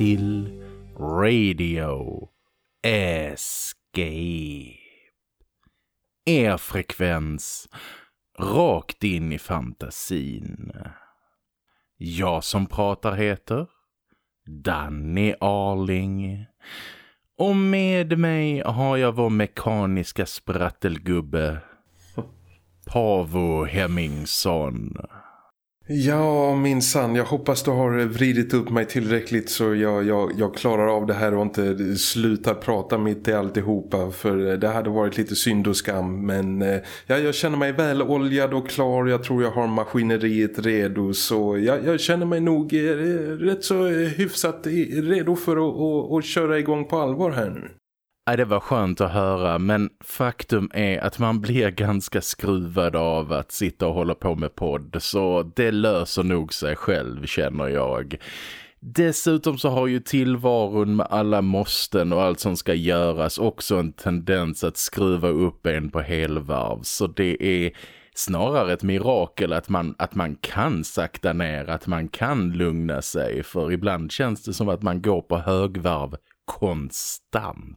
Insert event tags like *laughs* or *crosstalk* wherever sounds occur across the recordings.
Till Radio Escape. Er frekvens rakt in i fantasin. Jag som pratar heter Danny Arling. Och med mig har jag vår mekaniska sprattelgubbe Pavo Hemmingsson. Ja, minsann. Jag hoppas du har vridit upp mig tillräckligt så jag, jag, jag klarar av det här och inte slutar prata mitt i alltihopa. För det hade varit lite synd och skam. Men eh, ja, jag känner mig väl oljad och klar. Jag tror jag har maskineriet redo. Så jag, jag känner mig nog eh, rätt så hyfsat redo för att, att, att köra igång på allvar här nu. Nej, det var skönt att höra men faktum är att man blir ganska skruvad av att sitta och hålla på med podd så det löser nog sig själv känner jag. Dessutom så har ju tillvaron med alla måsten och allt som ska göras också en tendens att skruva upp en på helvarv så det är snarare ett mirakel att man, att man kan sakta ner, att man kan lugna sig för ibland känns det som att man går på högvarv konstant.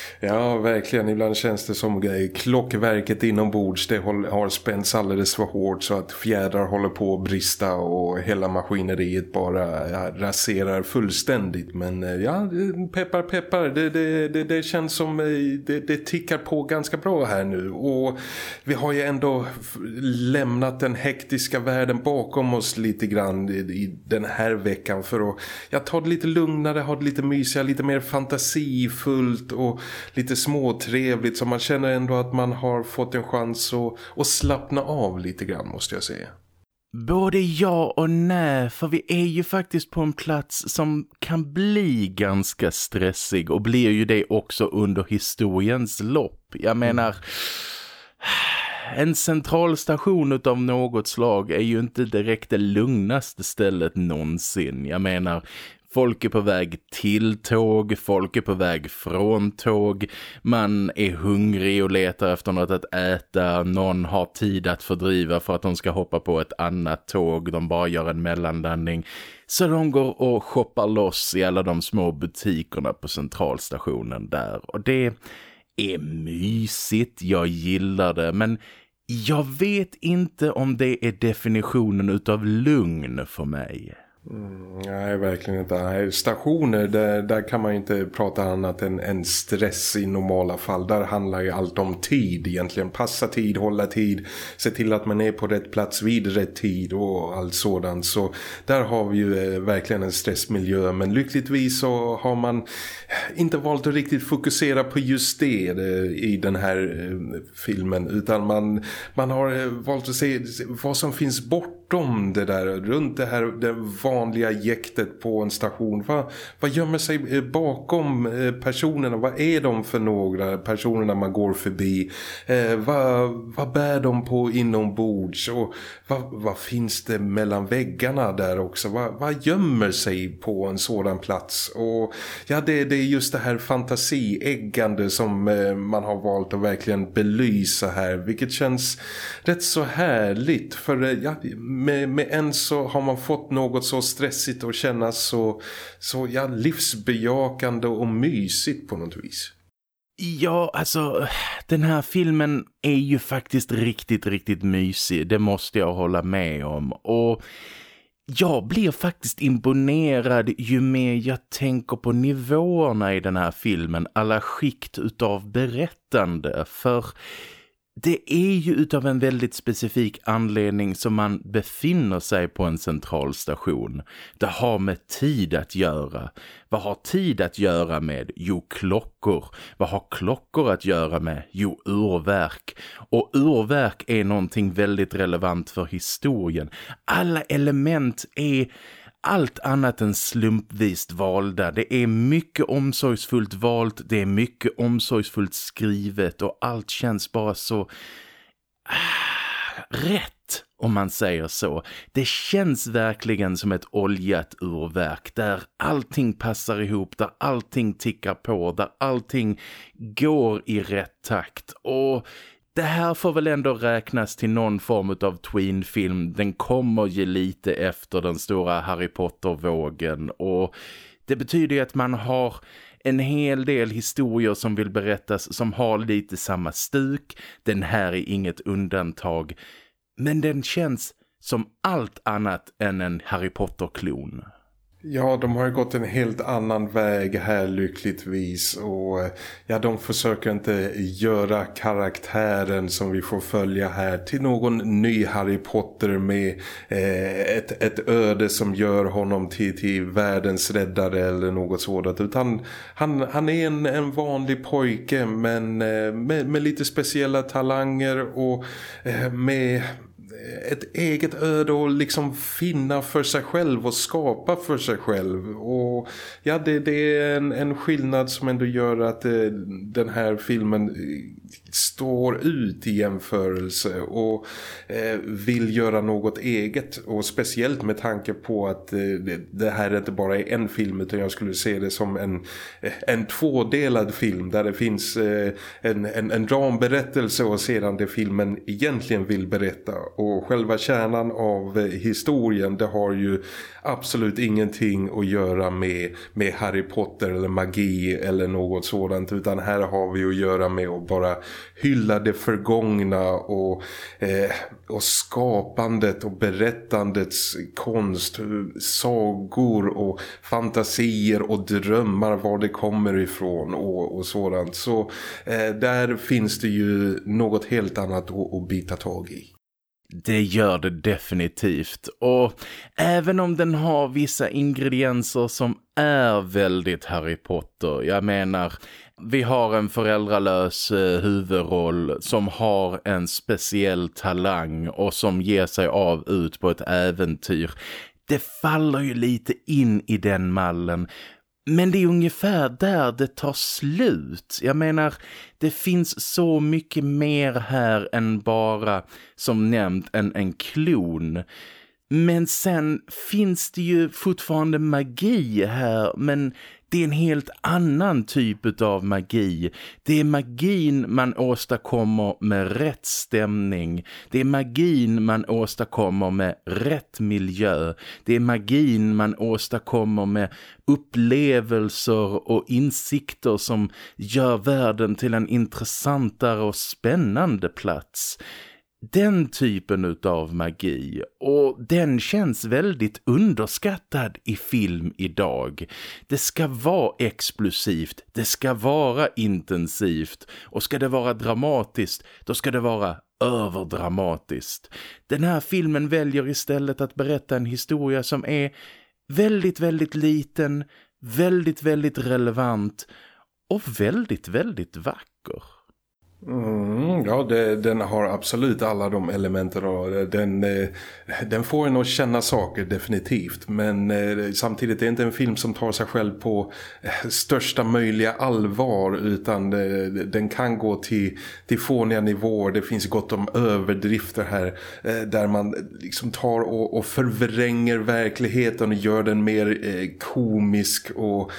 Ja, verkligen. Ibland känns det som klockverket inombords det har spänts alldeles för hårt så att fjädrar håller på att brista och hela maskineriet bara ja, raserar fullständigt. Men eh, ja, peppar peppar, det, det, det, det känns som eh, det, det tickar på ganska bra här nu. Och vi har ju ändå lämnat den hektiska världen bakom oss lite grann i, i den här veckan för att jag tar det lite lugnare, ha det lite mysigare, lite mer fantasifullt och lite småtrevligt så man känner ändå att man har fått en chans att, att slappna av lite grann måste jag säga. Både ja och nej, för vi är ju faktiskt på en plats som kan bli ganska stressig och blir ju det också under historiens lopp. Jag menar, en centralstation av något slag är ju inte direkt det lugnaste stället någonsin. Jag menar, Folk är på väg till tåg, folk är på väg från tåg. Man är hungrig och letar efter något att äta. Någon har tid att fördriva för att de ska hoppa på ett annat tåg. De bara gör en mellanlandning. Så de går och shoppar loss i alla de små butikerna på centralstationen där. Och det är mysigt, jag gillar det. Men jag vet inte om det är definitionen utav lugn för mig. Mm, nej, verkligen inte. Nej, stationer, där, där kan man inte prata annat än, än stress i normala fall. Där handlar ju allt om tid egentligen. Passa tid, hålla tid, se till att man är på rätt plats vid rätt tid och allt sådant. Så där har vi ju eh, verkligen en stressmiljö. Men lyckligtvis så har man inte valt att riktigt fokusera på just det eh, i den här eh, filmen. Utan man, man har eh, valt att se vad som finns bortom det där. Runt det här det vanliga jäktet på en station. Vad, vad gömmer sig eh, bakom eh, personerna? Vad är de för några personerna man går förbi? Eh, vad, vad bär de på inombords? Och vad, vad finns det mellan väggarna där också? Vad, vad gömmer sig på en sådan plats? Och ja, det, det är just det här fantasieggande som eh, man har valt att verkligen belysa här. Vilket känns rätt så härligt. För eh, ja, med, med en så har man fått något så stressigt och kännas så, så ja, livsbejakande och mysigt på något vis. Ja, alltså den här filmen är ju faktiskt riktigt, riktigt mysig. Det måste jag hålla med om. Och jag blir faktiskt imponerad ju mer jag tänker på nivåerna i den här filmen. Alla skikt utav berättande. För det är ju utav en väldigt specifik anledning som man befinner sig på en centralstation. Det har med tid att göra. Vad har tid att göra med? Jo, klockor. Vad har klockor att göra med? Jo, urverk. Och urverk är någonting väldigt relevant för historien. Alla element är allt annat än slumpvist valda. Det är mycket omsorgsfullt valt, det är mycket omsorgsfullt skrivet och allt känns bara så ah, rätt om man säger så. Det känns verkligen som ett oljat urverk där allting passar ihop, där allting tickar på, där allting går i rätt takt och det här får väl ändå räknas till någon form av tweenfilm. Den kommer ju lite efter den stora Harry Potter-vågen och det betyder ju att man har en hel del historier som vill berättas som har lite samma stuk. Den här är inget undantag. Men den känns som allt annat än en Harry Potter-klon. Ja, de har ju gått en helt annan väg här lyckligtvis. Och eh, ja, de försöker inte göra karaktären som vi får följa här till någon ny Harry Potter med eh, ett, ett öde som gör honom till, till världens räddare eller något sådant. Utan han, han är en, en vanlig pojke men eh, med, med lite speciella talanger och eh, med ett eget öde och liksom finna för sig själv och skapa för sig själv. Och ja det, det är en, en skillnad som ändå gör att eh, den här filmen står ut i jämförelse och eh, vill göra något eget. Och speciellt med tanke på att eh, det här inte bara är en film utan jag skulle se det som en, eh, en tvådelad film. Där det finns eh, en, en, en ramberättelse och sedan det filmen egentligen vill berätta. Och själva kärnan av eh, historien det har ju absolut ingenting att göra med, med Harry Potter eller magi eller något sådant. Utan här har vi att göra med att bara hylla det förgångna och, eh, och skapandet och berättandets konst, sagor och fantasier och drömmar var det kommer ifrån och, och sådant. Så eh, där finns det ju något helt annat att, att bita tag i. Det gör det definitivt och även om den har vissa ingredienser som är väldigt Harry Potter, jag menar vi har en föräldralös eh, huvudroll som har en speciell talang och som ger sig av ut på ett äventyr. Det faller ju lite in i den mallen men det är ungefär där det tar slut. Jag menar, det finns så mycket mer här än bara, som nämnt, en, en klon. Men sen finns det ju fortfarande magi här, men det är en helt annan typ av magi. Det är magin man åstadkommer med rätt stämning. Det är magin man åstadkommer med rätt miljö. Det är magin man åstadkommer med upplevelser och insikter som gör världen till en intressantare och spännande plats den typen av magi och den känns väldigt underskattad i film idag. Det ska vara explosivt, det ska vara intensivt och ska det vara dramatiskt då ska det vara överdramatiskt. Den här filmen väljer istället att berätta en historia som är väldigt, väldigt liten, väldigt, väldigt relevant och väldigt, väldigt vacker. Mm, ja, det, den har absolut alla de elementen och den, eh, den får en att känna saker definitivt. Men eh, samtidigt är det inte en film som tar sig själv på eh, största möjliga allvar utan den kan gå till, till fåniga nivåer. Det finns gott om överdrifter här där man liksom tar och, och förvränger verkligheten och gör den mer komisk och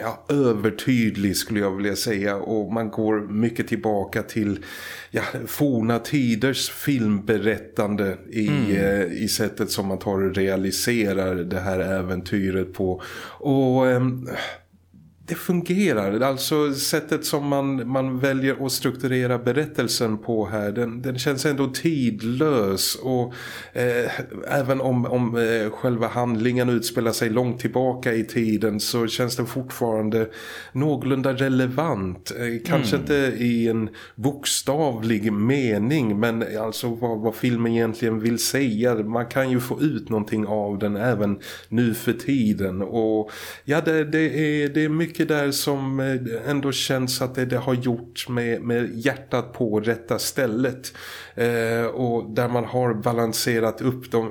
ja, övertydlig skulle jag vilja säga. Och man går mycket tillbaka tillbaka till ja, forna tiders filmberättande i, mm. eh, i sättet som man tar och realiserar det här äventyret på. Och... Eh, det fungerar. Alltså sättet som man, man väljer att strukturera berättelsen på här, den, den känns ändå tidlös och eh, även om, om eh, själva handlingen utspelar sig långt tillbaka i tiden så känns den fortfarande någorlunda relevant. Eh, kanske mm. inte i en bokstavlig mening men alltså vad, vad filmen egentligen vill säga. Man kan ju få ut någonting av den även nu för tiden och ja det, det, är, det är mycket mycket där som eh, ändå känns att det, det har gjort med, med hjärtat på rätta stället. Eh, och där man har balanserat upp de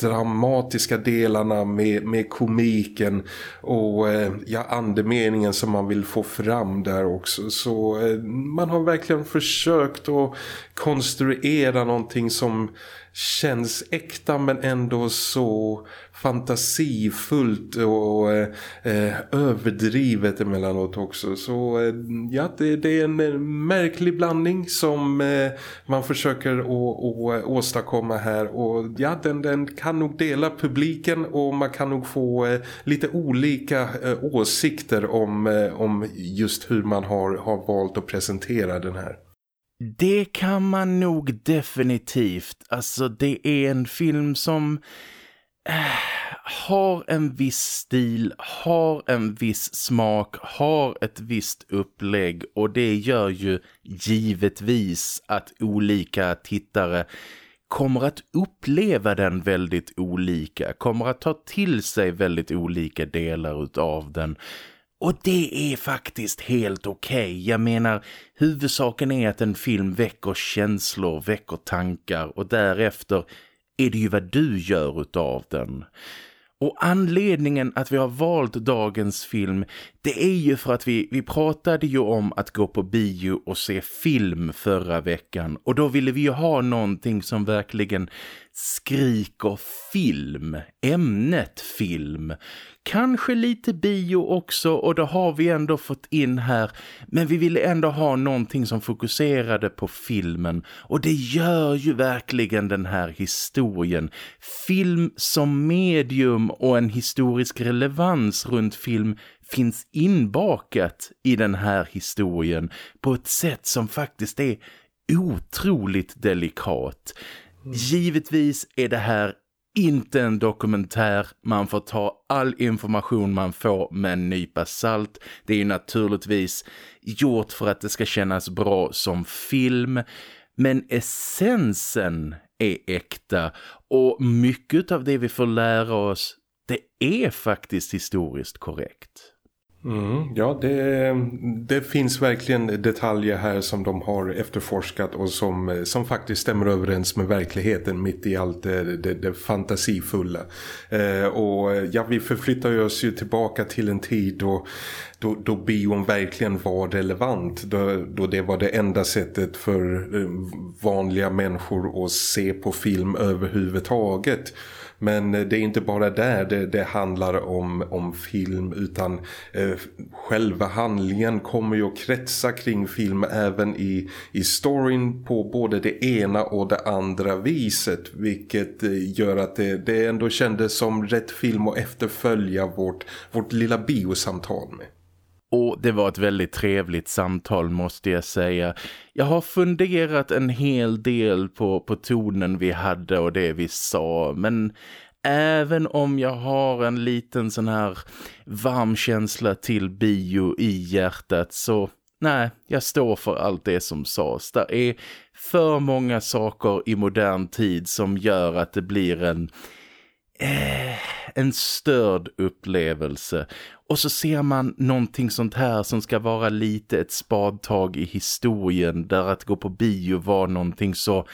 dramatiska delarna med, med komiken och eh, ja, andemeningen som man vill få fram där också. Så eh, man har verkligen försökt att konstruera någonting som känns äkta men ändå så fantasifullt och eh, överdrivet emellanåt också. Så eh, ja, det, det, är en eh, märklig blandning som eh, man försöker att åstadkomma här. Och ja, den, den kan nog dela publiken och man kan nog få eh, lite olika eh, åsikter om, eh, om just hur man har, har valt att presentera den här. Det kan man nog definitivt. Alltså det är en film som Eh, har en viss stil, har en viss smak, har ett visst upplägg och det gör ju givetvis att olika tittare kommer att uppleva den väldigt olika, kommer att ta till sig väldigt olika delar utav den. Och det är faktiskt helt okej. Okay. Jag menar, huvudsaken är att en film väcker känslor, väcker tankar och därefter är det ju vad du gör utav den. Och anledningen att vi har valt dagens film det är ju för att vi, vi pratade ju om att gå på bio och se film förra veckan. Och då ville vi ju ha någonting som verkligen skriker film, ämnet film. Kanske lite bio också och det har vi ändå fått in här. Men vi ville ändå ha någonting som fokuserade på filmen. Och det gör ju verkligen den här historien. Film som medium och en historisk relevans runt film finns inbakat i den här historien på ett sätt som faktiskt är otroligt delikat. Mm. Givetvis är det här inte en dokumentär. Man får ta all information man får med en nypa salt. Det är ju naturligtvis gjort för att det ska kännas bra som film. Men essensen är äkta och mycket av det vi får lära oss det är faktiskt historiskt korrekt. Mm, ja, det, det finns verkligen detaljer här som de har efterforskat och som, som faktiskt stämmer överens med verkligheten mitt i allt det, det, det fantasifulla. Eh, och ja, vi förflyttar oss ju tillbaka till en tid då, då, då bion verkligen var relevant. Då, då det var det enda sättet för eh, vanliga människor att se på film överhuvudtaget. Men eh, det är inte bara där det, det handlar om, om film utan eh, själva handlingen kommer ju att kretsa kring film även i, i storyn på både det ena och det andra viset. Vilket eh, gör att det, det ändå kändes som rätt film att efterfölja vårt, vårt lilla biosamtal med. Och det var ett väldigt trevligt samtal måste jag säga. Jag har funderat en hel del på, på tonen vi hade och det vi sa. Men även om jag har en liten sån här varm känsla till bio i hjärtat så nej, jag står för allt det som sades. Det är för många saker i modern tid som gör att det blir en... Eh, en störd upplevelse. Och så ser man någonting sånt här som ska vara lite ett spadtag i historien där att gå på bio var någonting så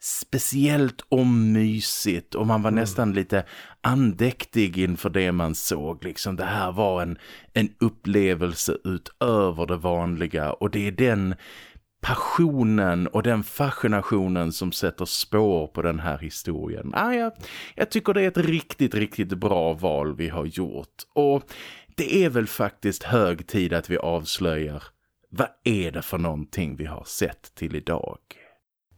speciellt och mysigt och man var mm. nästan lite andäktig inför det man såg. Liksom det här var en, en upplevelse utöver det vanliga och det är den passionen och den fascinationen som sätter spår på den här historien. Ah, ja, jag tycker det är ett riktigt, riktigt bra val vi har gjort. Och det är väl faktiskt hög tid att vi avslöjar vad är det för någonting vi har sett till idag?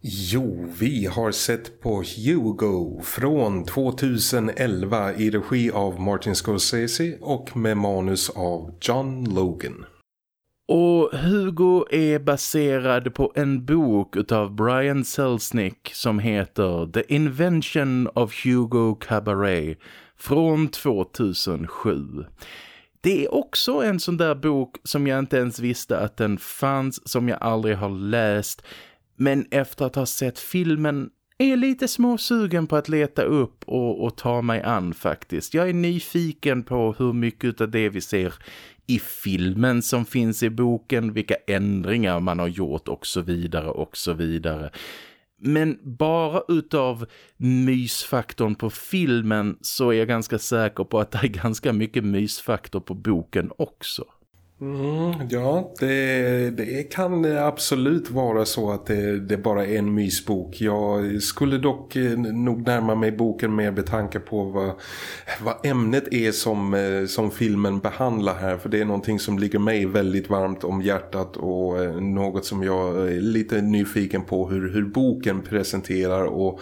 Jo, vi har sett på Hugo från 2011 i regi av Martin Scorsese och med manus av John Logan. Och Hugo är baserad på en bok av Brian Selznick som heter The Invention of Hugo Cabaret från 2007. Det är också en sån där bok som jag inte ens visste att den fanns, som jag aldrig har läst. Men efter att ha sett filmen är lite småsugen på att leta upp och, och, ta mig an faktiskt. Jag är nyfiken på hur mycket av det vi ser i filmen som finns i boken, vilka ändringar man har gjort och så vidare och så vidare. Men bara utav mysfaktorn på filmen så är jag ganska säker på att det är ganska mycket mysfaktor på boken också. Mm, ja, det, det kan absolut vara så att det, det bara är en mysbok. Jag skulle dock eh, nog närma mig boken med tanke på vad, vad ämnet är som, eh, som filmen behandlar här. För det är någonting som ligger mig väldigt varmt om hjärtat och eh, något som jag är lite nyfiken på hur, hur boken presenterar och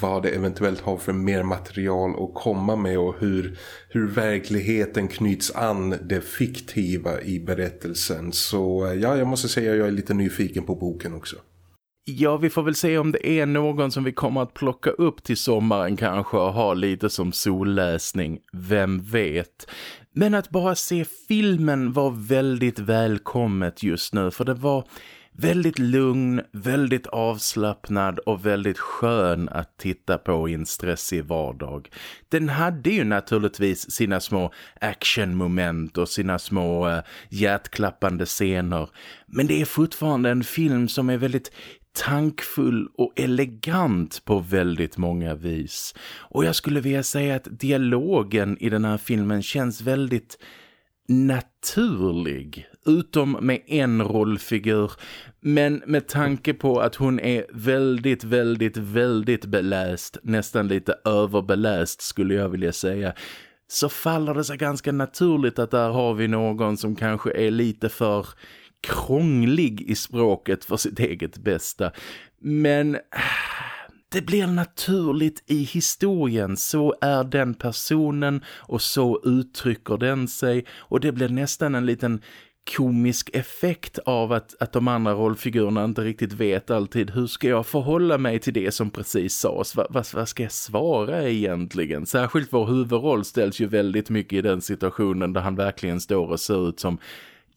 vad det eventuellt har för mer material att komma med och hur, hur verkligheten knyts an det fiktiva i berättelsen. Så eh, ja, jag måste säga att jag är lite nyfiken på boken också. Ja, vi får väl se om det är någon som vi kommer att plocka upp till sommaren kanske och ha lite som solläsning. Vem vet? Men att bara se filmen var väldigt välkommet just nu för det var väldigt lugn, väldigt avslappnad och väldigt skön att titta på i en stressig vardag. Den hade ju naturligtvis sina små actionmoment och sina små eh, hjärtklappande scener. Men det är fortfarande en film som är väldigt tankfull och elegant på väldigt många vis. Och jag skulle vilja säga att dialogen i den här filmen känns väldigt naturlig utom med en rollfigur men med tanke på att hon är väldigt, väldigt, väldigt beläst nästan lite överbeläst skulle jag vilja säga så faller det sig ganska naturligt att där har vi någon som kanske är lite för krånglig i språket för sitt eget bästa men *sighs* det blir naturligt i historien. Så är den personen och så uttrycker den sig. Och det blir nästan en liten komisk effekt av att, att de andra rollfigurerna inte riktigt vet alltid hur ska jag förhålla mig till det som precis sades. Va, va vad ska jag svara egentligen? Särskilt vår huvudroll ställs ju väldigt mycket i den situationen där han verkligen står och ser ut som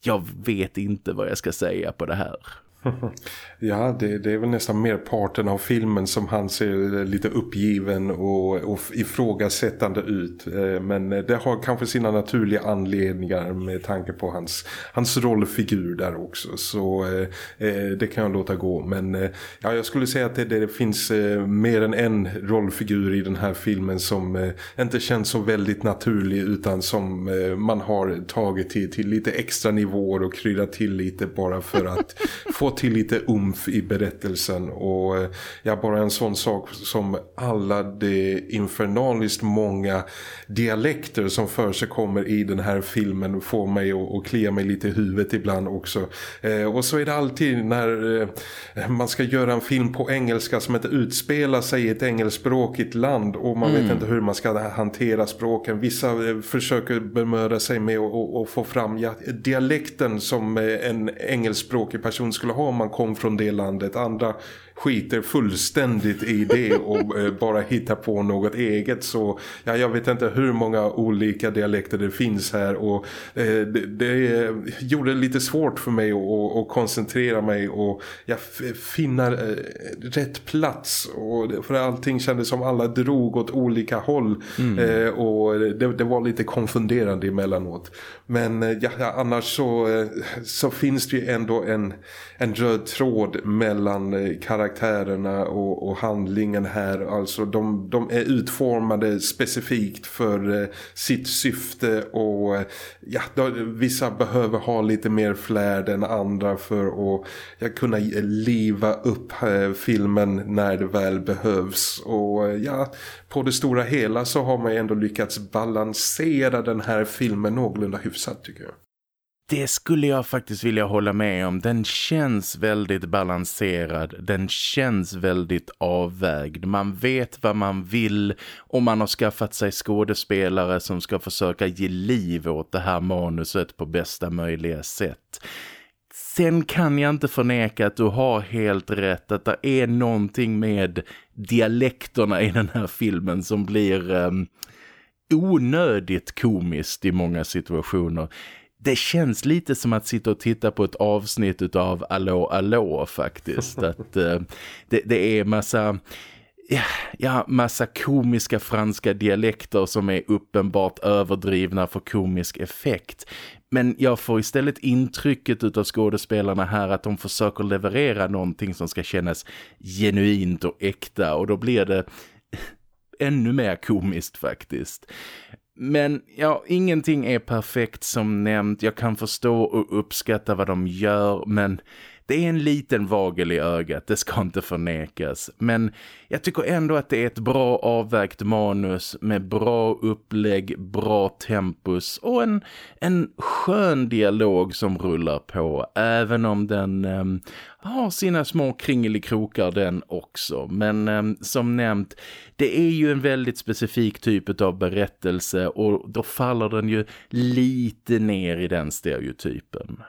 jag vet inte vad jag ska säga på det här. *laughs* Ja, det, det, är väl nästan mer parten av filmen som han ser lite uppgiven och, och ifrågasättande ut. Eh, men det har kanske sina naturliga anledningar med tanke på hans, hans rollfigur där också. Så eh, eh det kan jag låta gå. Men eh, ja, jag skulle säga att det, det finns eh, mer än en rollfigur i den här filmen som inte känns så väldigt naturlig utan som man har tagit till, till lite extra nivåer och kryddat till lite bara för att *laughs* få till lite umf i berättelsen och eh, ja, bara en sån sak som alla de infernaliskt många dialekter som för sig kommer i den här filmen får mig att, klia mig lite i huvudet ibland också. Eh, och så är det alltid när eh, man ska göra en film på engelska som inte utspelar sig i ett engelskspråkigt land och man mm. vet inte hur man ska hantera språken. Vissa eh, försöker bemöda sig med att få fram ja, dialekten som eh, en engelskspråkig person skulle ha om man kom från det landet. Andra skiter fullständigt i det och eh, bara hittar på något eget. Så ja, jag vet inte hur många olika dialekter det finns här och eh, det, det gjorde det lite svårt för mig att, koncentrera mig och jag finna eh, rätt plats. Och för allting kändes som alla drog åt olika håll mm. eh, och det, det, var lite konfunderande emellanåt. Men eh, ja, annars så, eh, så finns det ju ändå en, en röd tråd mellan karaktärer karaktärerna och, och, handlingen här. Alltså de, de är utformade specifikt för eh, sitt syfte och eh, ja, då, vissa behöver ha lite mer flärd än andra för att ja, kunna liva upp eh, filmen när det väl behövs. Och eh, ja, på det stora hela så har man ändå lyckats balansera den här filmen någorlunda hyfsat tycker jag. Det skulle jag faktiskt vilja hålla med om. Den känns väldigt balanserad. Den känns väldigt avvägd. Man vet vad man vill och man har skaffat sig skådespelare som ska försöka ge liv åt det här manuset på bästa möjliga sätt. Sen kan jag inte förneka att du har helt rätt att det är någonting med dialekterna i den här filmen som blir um, onödigt komiskt i många situationer det känns lite som att sitta och titta på ett avsnitt av Allå Allå faktiskt. *laughs* att uh, det, det, är massa... Ja, massa komiska franska dialekter som är uppenbart överdrivna för komisk effekt. Men jag får istället intrycket utav skådespelarna här att de försöker leverera någonting som ska kännas genuint och äkta och då blir det *laughs* ännu mer komiskt faktiskt. Men ja, ingenting är perfekt som nämnt. Jag kan förstå och uppskatta vad de gör men det är en liten vagel i ögat, det ska inte förnekas. Men jag tycker ändå att det är ett bra avvägt manus med bra upplägg, bra tempus och en, en skön dialog som rullar på. Även om den eh, har sina små kringelikrokar den också. Men eh, som nämnt, det är ju en väldigt specifik typ av berättelse och då faller den ju lite ner i den stereotypen.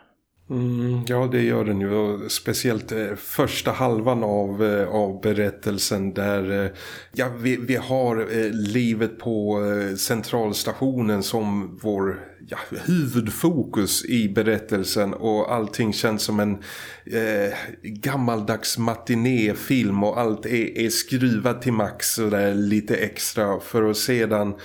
Mm, ja, det gör den ju. Speciellt eh, första halvan av, eh, av berättelsen där eh, ja, vi, vi har eh, livet på eh, centralstationen som vår ja, huvudfokus i berättelsen och allting känns som en eh, gammaldags matinéfilm och allt är, är skruvat till max och där lite extra för att sedan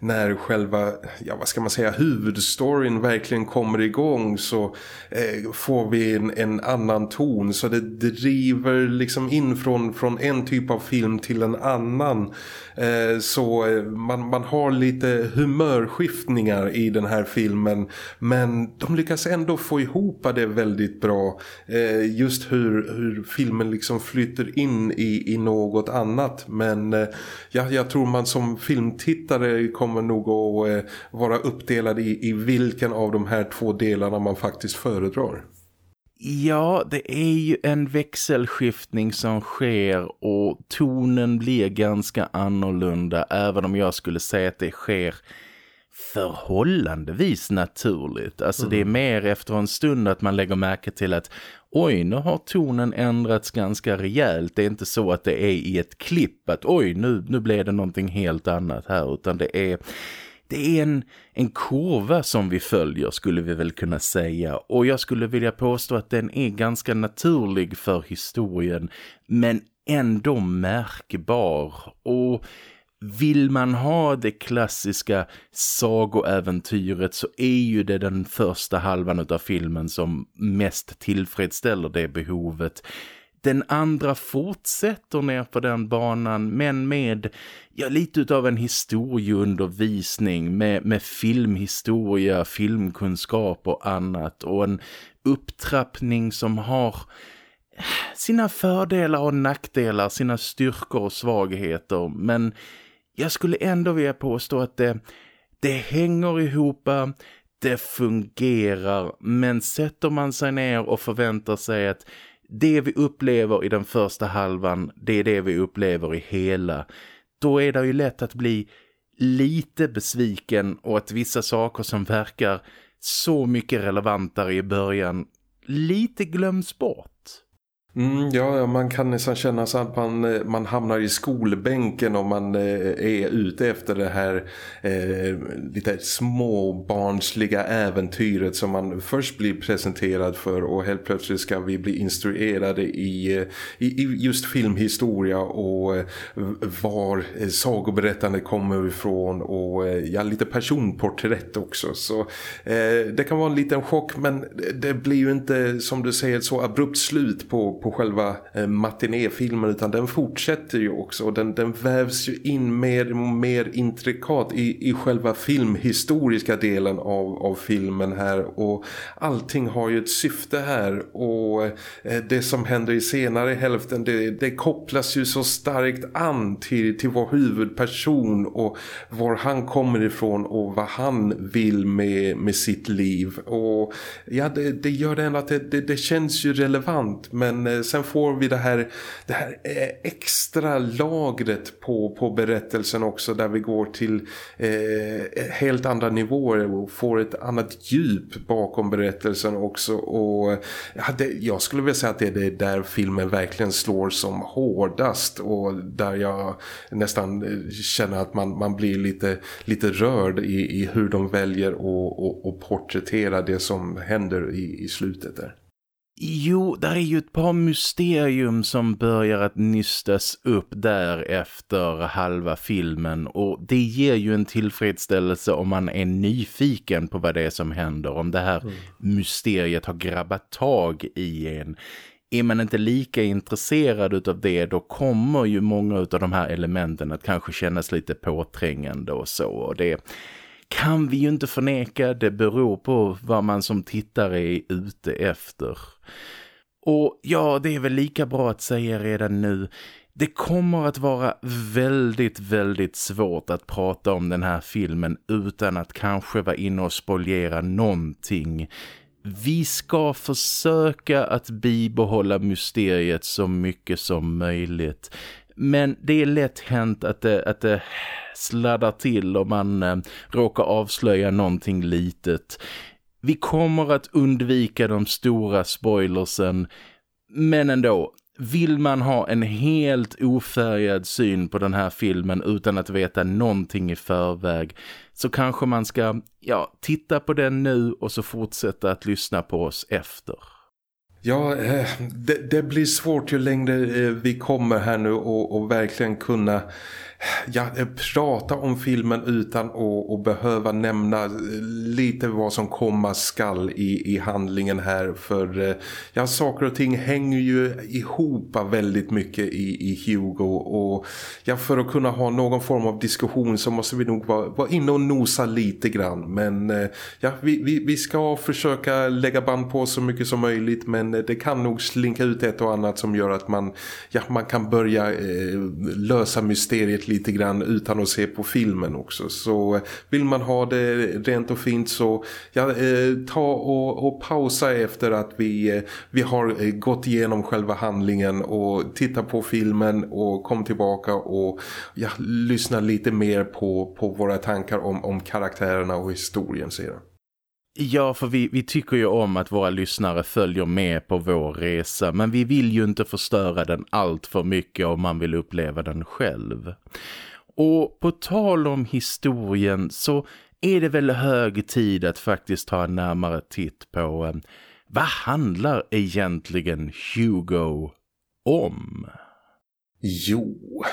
när själva, ja vad ska man säga, huvudstoryn verkligen kommer igång så eh, får vi en, en, annan ton. Så det driver liksom in från, från en typ av film till en annan. Eh, så eh, man, man har lite humörskiftningar i den här filmen men de lyckas ändå få ihop det väldigt bra. Eh, just hur, hur filmen liksom flyter in i, i något annat men eh, ja, jag tror man som filmtittare kommer nog att eh, vara uppdelad i, i vilken av de här två delarna man faktiskt föredrar. Ja, det är ju en växelskiftning som sker och tonen blir ganska annorlunda även om jag skulle säga att det sker förhållandevis naturligt. Alltså mm. det är mm. mer efter en stund att man lägger märke till att oj, nu har tonen ändrats ganska rejält. Det är inte så att det är i ett klipp att oj, nu, nu blev det någonting helt annat här utan det är det är en, en kurva som vi följer skulle vi väl kunna säga och jag skulle vilja påstå att den är ganska naturlig för historien men ändå märkbar och vill man ha det klassiska sagoäventyret så är ju det den första halvan av filmen som mest tillfredsställer det behovet. Den andra fortsätter ner på den banan men med ja, lite av en historieundervisning med, med filmhistoria, filmkunskap och annat och en upptrappning som har sina fördelar och nackdelar, sina styrkor och svagheter men jag skulle ändå vilja påstå att det, det hänger ihop, det fungerar men sätter man sig ner och förväntar sig att det vi upplever i den första halvan, det är det vi upplever i hela. Då är det ju lätt att bli lite besviken och att vissa saker som verkar så mycket relevantare i början lite glöms bort. Mm, ja, man kan nästan känna så att man, eh, man hamnar i skolbänken om man eh, är ute efter det här eh, lite småbarnsliga äventyret som man först blir presenterad för och helt plötsligt ska vi bli instruerade i, eh, i, i just filmhistoria och eh, var sagoberättande kommer ifrån och ja, lite personporträtt också. Så eh, det kan vara en liten chock men det blir ju inte som du säger ett så abrupt slut på, på på själva eh, matinéfilmen utan den fortsätter ju också. Och den, den vävs ju in mer och mer intrikat i, i själva filmhistoriska delen av, av filmen här. Och allting har ju ett syfte här. Och eh, det som händer i senare hälften det, det kopplas ju så starkt an till, till vår huvudperson och var han kommer ifrån och vad han vill med, med sitt liv. Och ja det, det gör det ändå att det, det, det känns ju relevant men Eh, sen får vi det här, det här eh, extra lagret på, på berättelsen också där vi går till eh, helt andra nivåer och får ett annat djup bakom berättelsen också och eh, ja, det, jag skulle vilja säga att det är det där filmen verkligen slår som hårdast och där jag nästan känner att man, man blir lite, lite rörd i, i hur de väljer att porträttera det som händer i, i slutet där. Jo, där är ju ett par mysterium som börjar att nystas upp där efter halva filmen och det ger ju en tillfredsställelse om man är nyfiken på vad det är som händer, om det här mm. mysteriet har grabbat tag i en. Är man inte lika intresserad av det då kommer ju många av de här elementen att kanske kännas lite påträngande och så och det kan vi ju inte förneka, det beror på vad man som tittare är ute efter. Och ja, det är väl lika bra att säga redan nu. Det kommer att vara väldigt, väldigt svårt att prata om den här filmen utan att kanske vara inne och spoljera någonting. Vi ska försöka att bibehålla mysteriet så mycket som möjligt. Men det är lätt hänt att det, att det sladdar till om man eh, råkar avslöja någonting litet. Vi kommer att undvika de stora spoilersen men ändå, vill man ha en helt ofärgad syn på den här filmen utan att veta någonting i förväg så kanske man ska ja, titta på den nu och så fortsätta att lyssna på oss efter. Ja, eh, det, det, blir svårt ju längre eh, vi kommer här nu och, och verkligen kunna ja, eh, prata om filmen utan att, att, behöva nämna eh, lite vad som komma skall i, i handlingen här. För eh, ja, saker och ting hänger ju ihop väldigt mycket i, i Hugo. Och ja, för att kunna ha någon form av diskussion så måste vi nog vara, vara inne och nosa lite grann. Men ja, vi, vi, vi ska försöka lägga band på så mycket som möjligt. Men det kan nog slinka ut ett och annat som gör att man, ja, man kan börja eh, lösa mysteriet lite grann utan att se på filmen också. Så eh, vill man ha det rent och fint så ja, eh, ta och, och pausa efter att vi, eh, vi har gått igenom själva handlingen och titta på filmen och kom tillbaka och ja, lyssna lite mer på, på våra tankar om, om karaktärerna och historien sedan. Ja, för vi, vi tycker ju om att våra lyssnare följer med på vår resa men vi vill ju inte förstöra den allt för mycket om man vill uppleva den själv. Och på tal om historien så är det väl hög tid att faktiskt ta en närmare titt på eh, vad handlar egentligen Hugo om? Jo,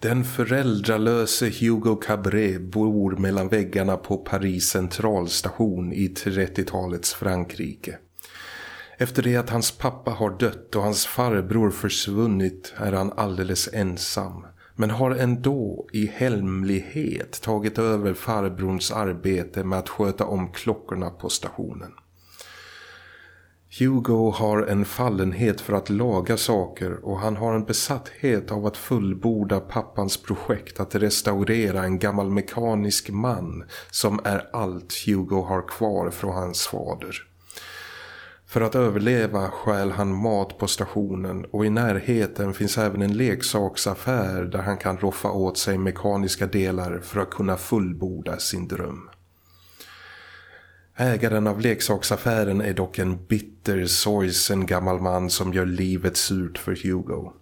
den föräldralöse Hugo Cabret bor mellan väggarna på Paris centralstation i 30-talets Frankrike. Efter det att hans pappa har dött och hans farbror försvunnit är han alldeles ensam. Men har ändå i hemlighet tagit över farbrons arbete med att sköta om klockorna på stationen. Hugo har en fallenhet för att laga saker och han har en besatthet av att fullborda pappans projekt att restaurera en gammal mekanisk man som är allt Hugo har kvar från hans fader. För att överleva skäl han mat på stationen och i närheten finns även en leksaksaffär där han kan roffa åt sig mekaniska delar för att kunna fullborda sin dröm. Ägaren av leksaksaffären är dock en bitter, sorgsen gammal man som gör livet surt för Hugo.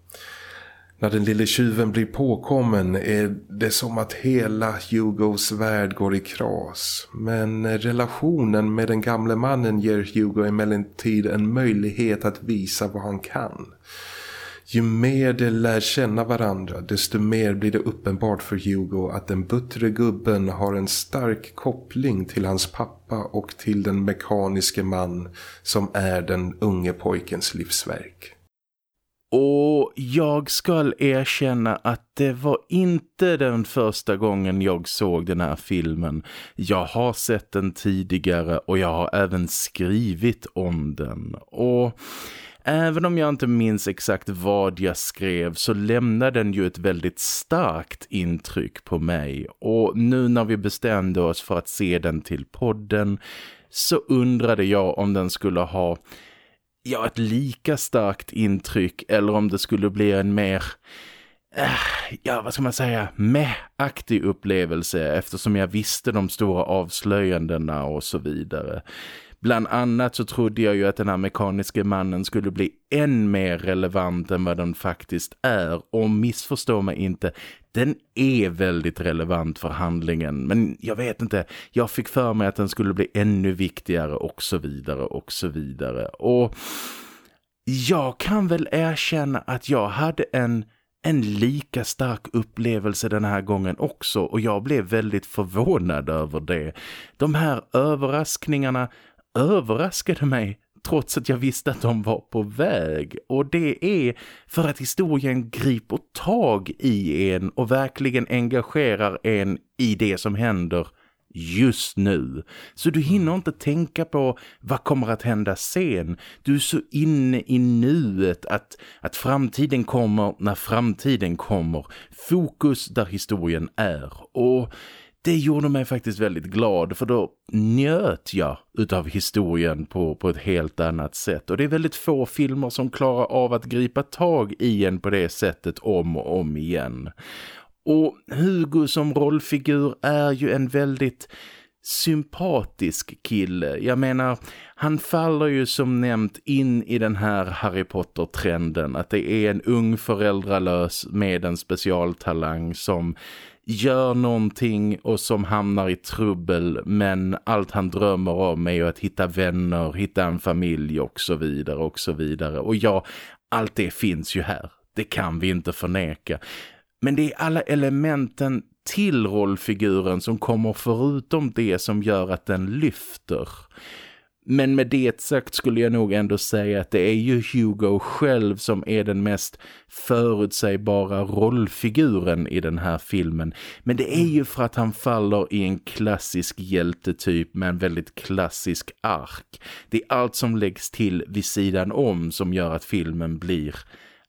När den lille tjuven blir påkommen är det som att hela Hugos värld går i kras. Men relationen med den gamle mannen ger Hugo emellertid en möjlighet att visa vad han kan. Ju mer de lär känna varandra desto mer blir det uppenbart för Hugo att den buttre gubben har en stark koppling till hans pappa och till den mekaniske man som är den unge pojkens livsverk. Och jag ska erkänna att det var inte den första gången jag såg den här filmen. Jag har sett den tidigare och jag har även skrivit om den. Och Även om jag inte minns exakt vad jag skrev så lämnar den ju ett väldigt starkt intryck på mig. Och nu när vi bestämde oss för att se den till podden så undrade jag om den skulle ha ja, ett lika starkt intryck eller om det skulle bli en mer äh, ja vad ska man säga, meh-aktig upplevelse eftersom jag visste de stora avslöjandena och så vidare. Bland annat så trodde jag ju att den här mekaniska mannen skulle bli än mer relevant än vad den faktiskt är. Och missförstå mig inte, den är väldigt relevant för handlingen. Men jag vet inte, jag fick för mig att den skulle bli ännu viktigare och så vidare och så vidare. Och jag kan väl erkänna att jag hade en en lika stark upplevelse den här gången också och jag blev väldigt förvånad över det. De här överraskningarna överraskade mig trots att jag visste att de var på väg. Och det är för att historien griper tag i en och verkligen engagerar en i det som händer just nu. Så du hinner inte tänka på vad kommer att hända sen. Du är så inne i nuet att, att framtiden kommer när framtiden kommer. Fokus där historien är. Och det gjorde mig faktiskt väldigt glad för då njöt jag utav historien på, på ett helt annat sätt. Och det är väldigt få filmer som klarar av att gripa tag i en på det sättet om och om igen. Och Hugo som rollfigur är ju en väldigt sympatisk kille. Jag menar, han faller ju som nämnt in i den här Harry Potter-trenden. Att det är en ung föräldralös med en specialtalang som gör någonting och som hamnar i trubbel men allt han drömmer om är ju att hitta vänner, hitta en familj och så vidare och så vidare. Och ja, allt det finns ju här. Det kan vi inte förneka. Men det är alla elementen till rollfiguren som kommer förutom det som gör att den lyfter. Men med det sagt skulle jag nog ändå säga att det är ju Hugo själv som är den mest förutsägbara rollfiguren i den här filmen. Men det är ju för att han faller i en klassisk hjältetyp med en väldigt klassisk ark. Det är allt som läggs till vid sidan om som gör att filmen blir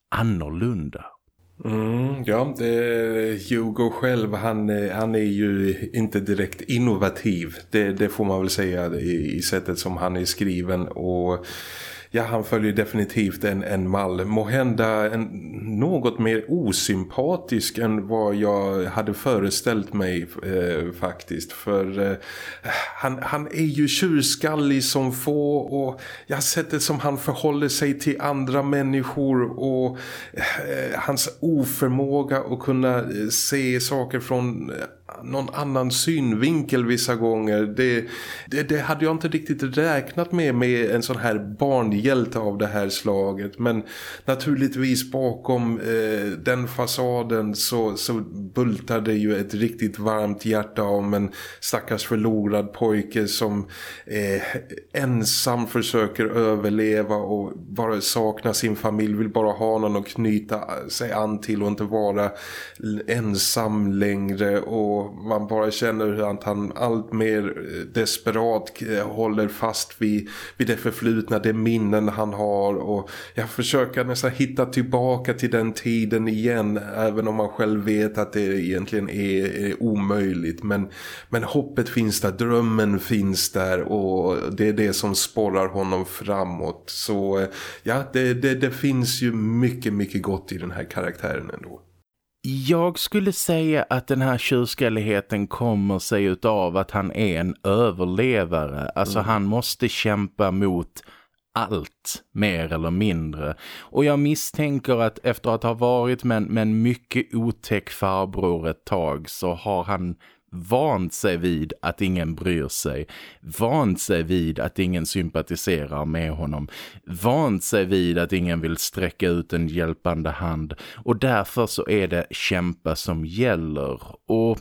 annorlunda. Mm, ja, det, Hugo själv, han, han är ju inte direkt innovativ. Det, det får man väl säga i, i sättet som han är skriven och ja, han följer definitivt en, en mall. Måhända en, något mer osympatisk än vad jag hade föreställt mig eh, faktiskt. För eh, han, han är ju tjurskallig som få och jag sättet som han förhåller sig till andra människor och eh, hans oförmåga att kunna eh, se saker från eh, någon annan synvinkel vissa gånger. Det, det, det, hade jag inte riktigt räknat med med en sån här barnhjälte av det här slaget. Men naturligtvis bakom eh, den fasaden så, så bultar det ju ett riktigt varmt hjärta om en stackars förlorad pojke som eh, ensam försöker överleva och bara saknar sin familj. Vill bara ha någon att knyta sig an till och inte vara ensam längre och man bara känner hur att han allt mer eh, desperat eh, håller fast vid, vid det förflutna, det minnen han har. Och jag försöker nästan hitta tillbaka till den tiden igen även om man själv vet att det egentligen är, är omöjligt. Men, men hoppet finns där, drömmen finns där och det är det som sporrar honom framåt. Så eh, ja, det, det, det finns ju mycket, mycket gott i den här karaktären ändå. Jag skulle säga att den här tjurskalligheten kommer sig utav att han är en överlevare. Alltså mm. han måste kämpa mot allt, mer eller mindre. Och jag misstänker att efter att ha varit med, med en mycket otäck farbror ett tag så har han vant sig vid att ingen bryr sig, vant sig vid att ingen sympatiserar med honom, vant sig vid att ingen vill sträcka ut en hjälpande hand och därför så är det kämpa som gäller och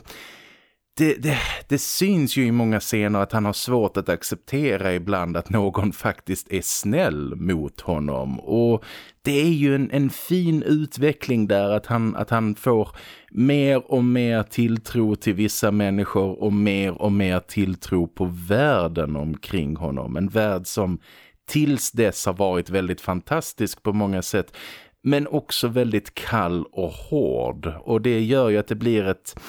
det, det, det, syns ju i många scener att han har svårt att acceptera ibland att någon *laughs* faktiskt är snäll mot honom. Och det är ju en, en fin utveckling där att han, att han får mer och mer tilltro till vissa människor och mer och mer tilltro på världen omkring honom. En värld som tills dess har varit väldigt fantastisk på många sätt men också väldigt kall och hård. Och det gör ju att det blir ett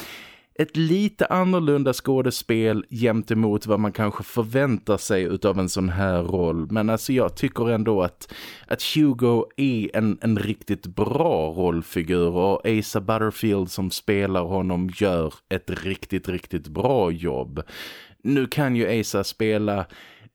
ett lite annorlunda skådespel gentemot vad man kanske förväntar sig utav en sån här roll. Men alltså jag tycker ändå att, att Hugo är en, en riktigt bra rollfigur och Asa Butterfield som spelar honom gör ett riktigt, riktigt bra jobb. Nu kan ju Asa spela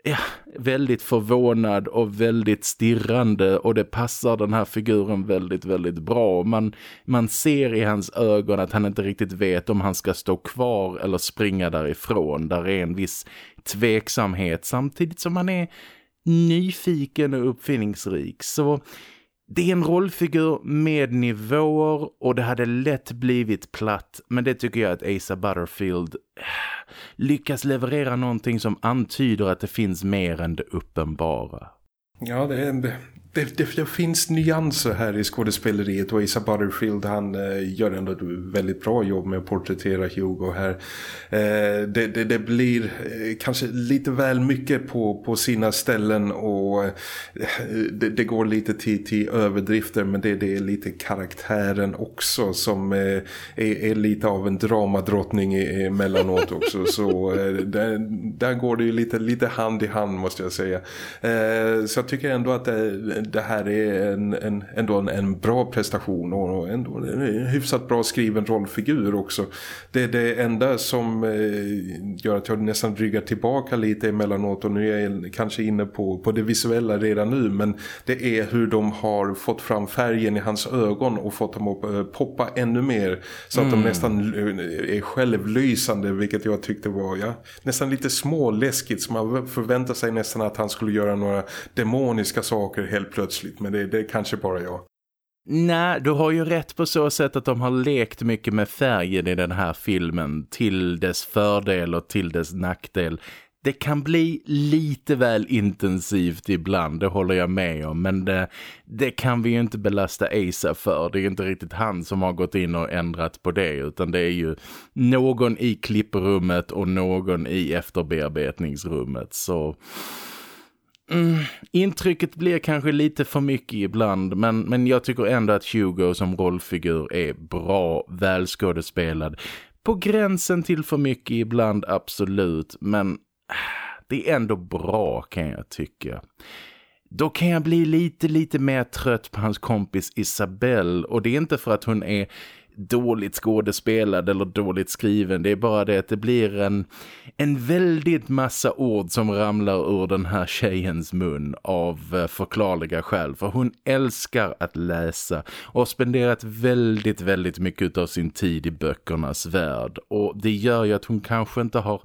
ja, väldigt förvånad och väldigt stirrande och det passar den här figuren väldigt, väldigt bra. Man, man ser i hans ögon att han inte riktigt vet om han ska stå kvar eller springa därifrån. Där är en viss tveksamhet samtidigt som han är nyfiken och uppfinningsrik. Så det är en rollfigur med nivåer och det hade lätt blivit platt men det tycker jag att Asa Butterfield eh, lyckas leverera någonting som antyder att det finns mer än det uppenbara. Ja, det, det, det, det, finns nyanser här i skådespeleriet och Isa Butterfield han eh, gör ändå ett väldigt bra jobb med att porträttera Hugo här. Eh, det, det, det, blir eh, kanske lite väl mycket på, på sina ställen och eh, det, går lite till, till överdrifter men det, det är lite karaktären också som eh, är, är, lite av en dramadrottning emellanåt också *laughs* så eh, där, där, går det ju lite, lite hand i hand måste jag säga. så jag tycker ändå att det det här är en, en, ändå en, en bra prestation och ändå en hyfsat bra skriven rollfigur också. Det är det enda som eh, gör att jag nästan ryggar tillbaka lite emellanåt och nu är jag kanske inne på, på det visuella redan nu men det är hur de har fått fram färgen i hans ögon och fått dem att eh, poppa ännu mer så att mm. de nästan eh, är självlysande vilket jag tyckte var ja, nästan lite småläskigt så man förväntar sig nästan att han skulle göra några demoniska saker helt plötsligt men det, det är kanske bara jag. Nej, du har ju rätt på så sätt att de har lekt mycket med färgen i den här filmen till dess fördel och till dess nackdel. Det kan bli lite väl intensivt ibland, det håller jag med om. Men det, det kan vi ju inte belasta Asa för. Det är ju inte riktigt han som har gått in och ändrat på det. Utan det är ju någon i klipprummet och någon i efterbearbetningsrummet. Så Mm, intrycket blir kanske lite för mycket ibland men, men jag tycker ändå att Hugo som rollfigur är bra, välskådespelad. På gränsen till för mycket ibland, absolut. Men ah, det är ändå bra kan jag tycka. Då kan jag bli lite, lite mer trött på hans kompis Isabelle. Och det är inte för att hon är dåligt skådespelad eller dåligt skriven. Det är bara det att det blir en, en väldigt massa ord som ramlar ur den här tjejens mun av eh, förklarliga skäl. För hon älskar att läsa och har spenderat väldigt, väldigt mycket av sin tid i böckernas värld. Och det gör ju att hon kanske inte har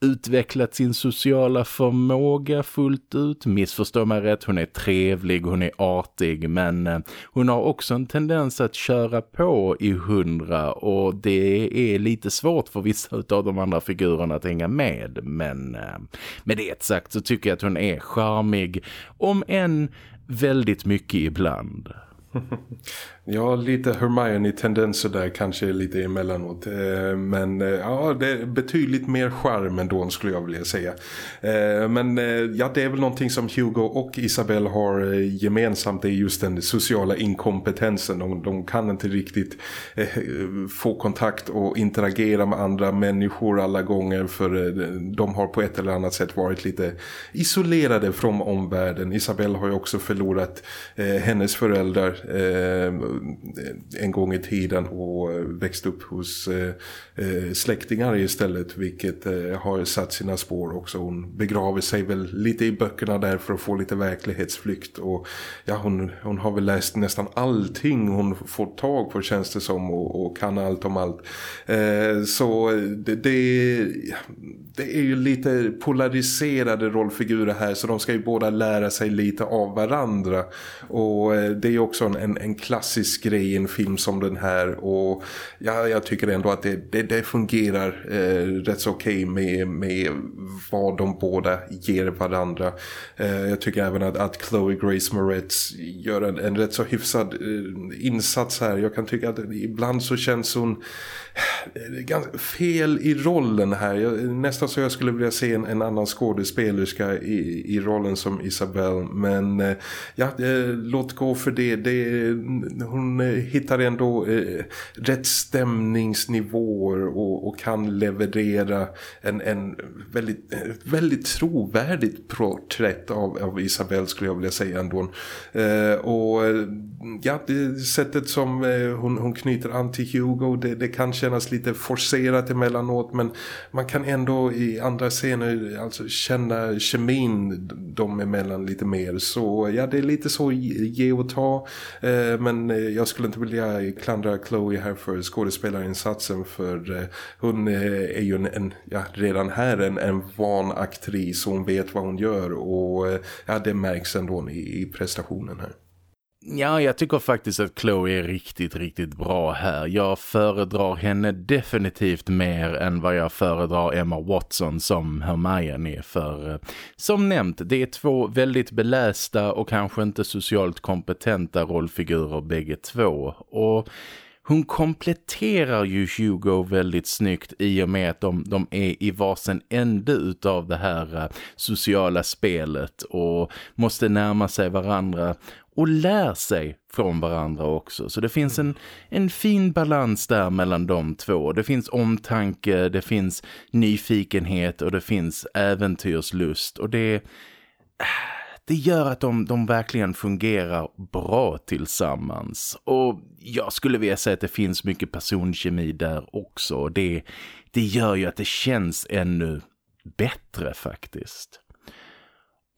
utvecklat sin sociala förmåga fullt ut. Missförstå mig rätt, hon är trevlig, hon är artig men eh, hon har också en tendens att köra på i hundra och det är lite svårt för vissa av de andra figurerna att hänga med. Men eh, med det sagt så tycker jag att hon är charmig, om än väldigt mycket ibland. *laughs* Ja, lite Hermione-tendenser där kanske lite emellanåt. Eh, men eh, ja, det är betydligt mer charm ändå skulle jag vilja säga. Eh, men ja, det är väl någonting som Hugo och Isabelle har gemensamt. Det är just den sociala inkompetensen. De, de kan inte riktigt få kontakt och interagera med andra människor alla gånger. För de har på ett eller annat sätt varit lite isolerade från omvärlden. Isabelle har ju också förlorat hennes föräldrar Eh, en gång i tiden och eh, växt upp hos eh, eh, släktingar istället vilket eh, har satt sina spår också. Hon begraver sig väl lite i böckerna där för att få lite verklighetsflykt och ja, hon, hon har väl läst nästan allting hon får tag på känns det som och, och kan allt om allt. så det, det, det är ju lite polariserade rollfigurer här så de ska ju båda lära sig lite av varandra och det är ju också en, en klassisk grej i en film som den här och ja, jag tycker ändå att det, det, det fungerar eh, rätt så okej okay med, med vad de båda ger varandra. Eh, jag tycker även att, att Chloe Grace Moretz gör en, en rätt så hyfsad eh, insats här. Jag kan tycka att ibland så känns hon eh, ganska fel i rollen här. Jag, nästan så jag skulle vilja se en, en annan skådespelerska i, i rollen som Isabel. Men eh, ja, eh, låt gå för det. det hon eh, hittar ändå eh, rätt stämningsnivåer och, och, kan leverera en, en väldigt, eh, väldigt trovärdigt porträtt av, av Isabelle skulle jag vilja säga ändå. Eh, och eh, ja, det sättet som hon, hon knyter an till Hugo, det, det kan kännas lite forcerat emellanåt men man kan ändå i andra scener alltså känna kemin dem emellan lite mer så ja det är lite så ge och ta eh, men jag skulle inte vilja klandra Chloe här för skådespelarinsatsen för eh, hon eh, är ju en, en, ja, redan här en, en van aktris och hon vet vad hon gör och eh, ja det märks ändå i, i prestationen här. Ja, jag tycker faktiskt att Chloe är riktigt, riktigt bra här. Jag föredrar henne definitivt mer än vad jag föredrar Emma Watson som Hermione. För eh, som nämnt, det är två väldigt belästa och kanske inte socialt kompetenta rollfigurer bägge två. Och hon kompletterar ju Hugo väldigt snyggt i och med att de, de är i varsin ände utav det här eh, sociala spelet och måste närma sig varandra och lär sig från varandra också. Så det finns en, en fin balans där mellan de två. Det finns omtanke, det finns nyfikenhet och det finns äventyrslust och det det gör att de, de verkligen fungerar bra tillsammans. Och jag skulle vilja säga att det finns mycket personkemi där också. Det, det gör ju att det känns ännu bättre faktiskt.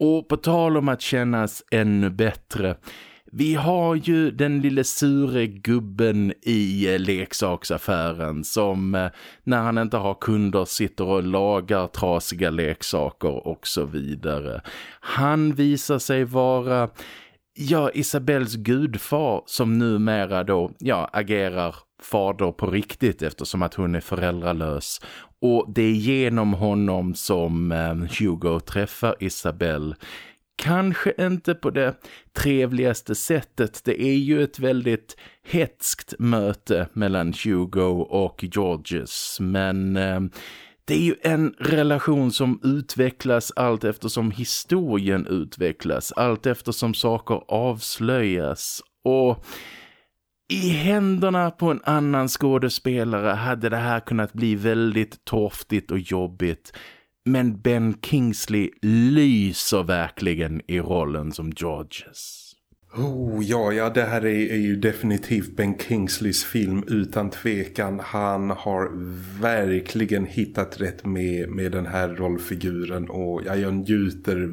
Och på tal om att kännas ännu bättre vi har ju den lille sure gubben i eh, leksaksaffären som eh, när han inte har kunder sitter och lagar trasiga leksaker och så vidare. Han visar sig vara ja, Isabells gudfar som numera då ja, agerar fader på riktigt eftersom att hon är föräldralös. Och det är genom honom som eh, Hugo träffar Isabel Kanske inte på det trevligaste sättet. Det är ju ett väldigt hetskt möte mellan Hugo och Georges. Men eh, det är ju en relation som utvecklas allt eftersom historien utvecklas. Allt eftersom saker avslöjas. Och i händerna på en annan skådespelare hade det här kunnat bli väldigt torftigt och jobbigt. Men Ben Kingsley lyser verkligen i rollen som Georges. Oh, ja, ja, det här är, är, ju definitivt Ben Kingsleys film utan tvekan. Han har verkligen hittat rätt med, med den här rollfiguren och ja, jag njuter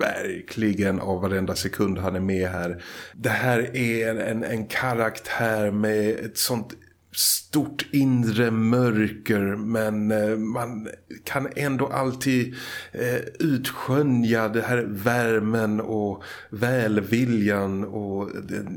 verkligen av varenda sekund han är med här. Det här är en, en, en karaktär med ett sånt stort inre mörker men eh, man kan ändå alltid eh, utskönja det här värmen och välviljan och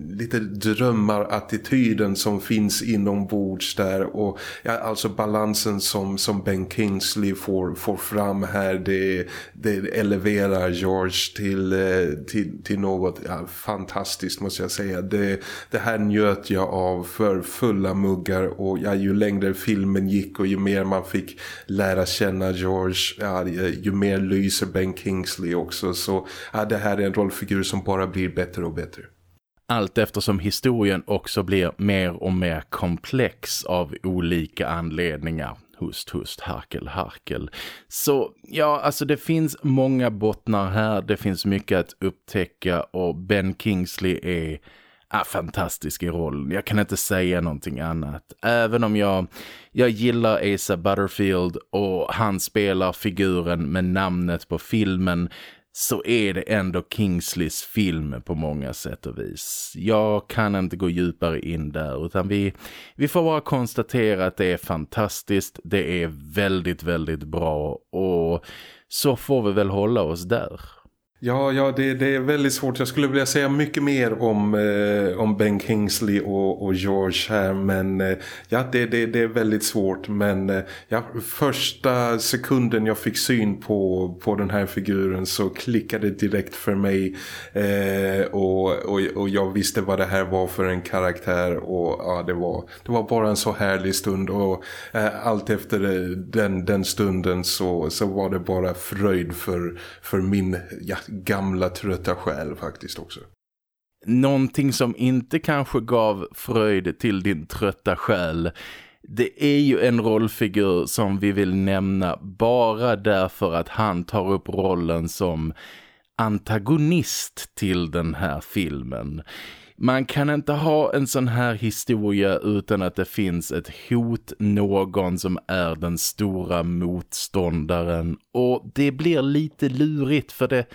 lite drömmarattityden som finns inombords där och ja, alltså balansen som, som Ben Kingsley får, får fram här det, det eleverar George till, eh, till, till något ja, fantastiskt måste jag säga. Det, det här njöt jag av för fulla muggar och ja, ju längre filmen gick och ju mer man fick lära känna George, ja, ju mer lyser Ben Kingsley också. Så ja, det här är en rollfigur som bara blir bättre och bättre. Allt eftersom historien också blir mer och mer komplex av olika anledningar. Hust, hust, harkel, harkel. Så ja, alltså det finns många bottnar här. Det finns mycket att upptäcka och Ben Kingsley är är fantastisk i rollen. Jag kan inte säga någonting annat. Även om jag, jag gillar Asa Butterfield och han spelar figuren med namnet på filmen så är det ändå Kingsleys film på många sätt och vis. Jag kan inte gå djupare in där utan vi, vi får bara konstatera att det är fantastiskt, det är väldigt, väldigt bra och så får vi väl hålla oss där. Ja, ja det, det, är väldigt svårt. Jag skulle vilja säga mycket mer om, eh, om Ben Kingsley och, och George här. Men eh, ja, det, det, det, är väldigt svårt. Men eh, ja, första sekunden jag fick syn på, på den här figuren så klickade det direkt för mig. Eh, och, och, och jag visste vad det här var för en karaktär. Och ja, det var, det var bara en så härlig stund. Och eh, allt efter eh, den, den stunden så, så var det bara fröjd för, för min... Ja, gamla trötta själ faktiskt också. Någonting som inte kanske gav fröjd till din trötta själ det är ju en rollfigur som vi vill nämna bara därför att han tar upp rollen som antagonist till den här filmen. Man kan inte ha en sån här historia utan att det finns ett hot, någon som är den stora motståndaren. Och det blir lite lurigt för det,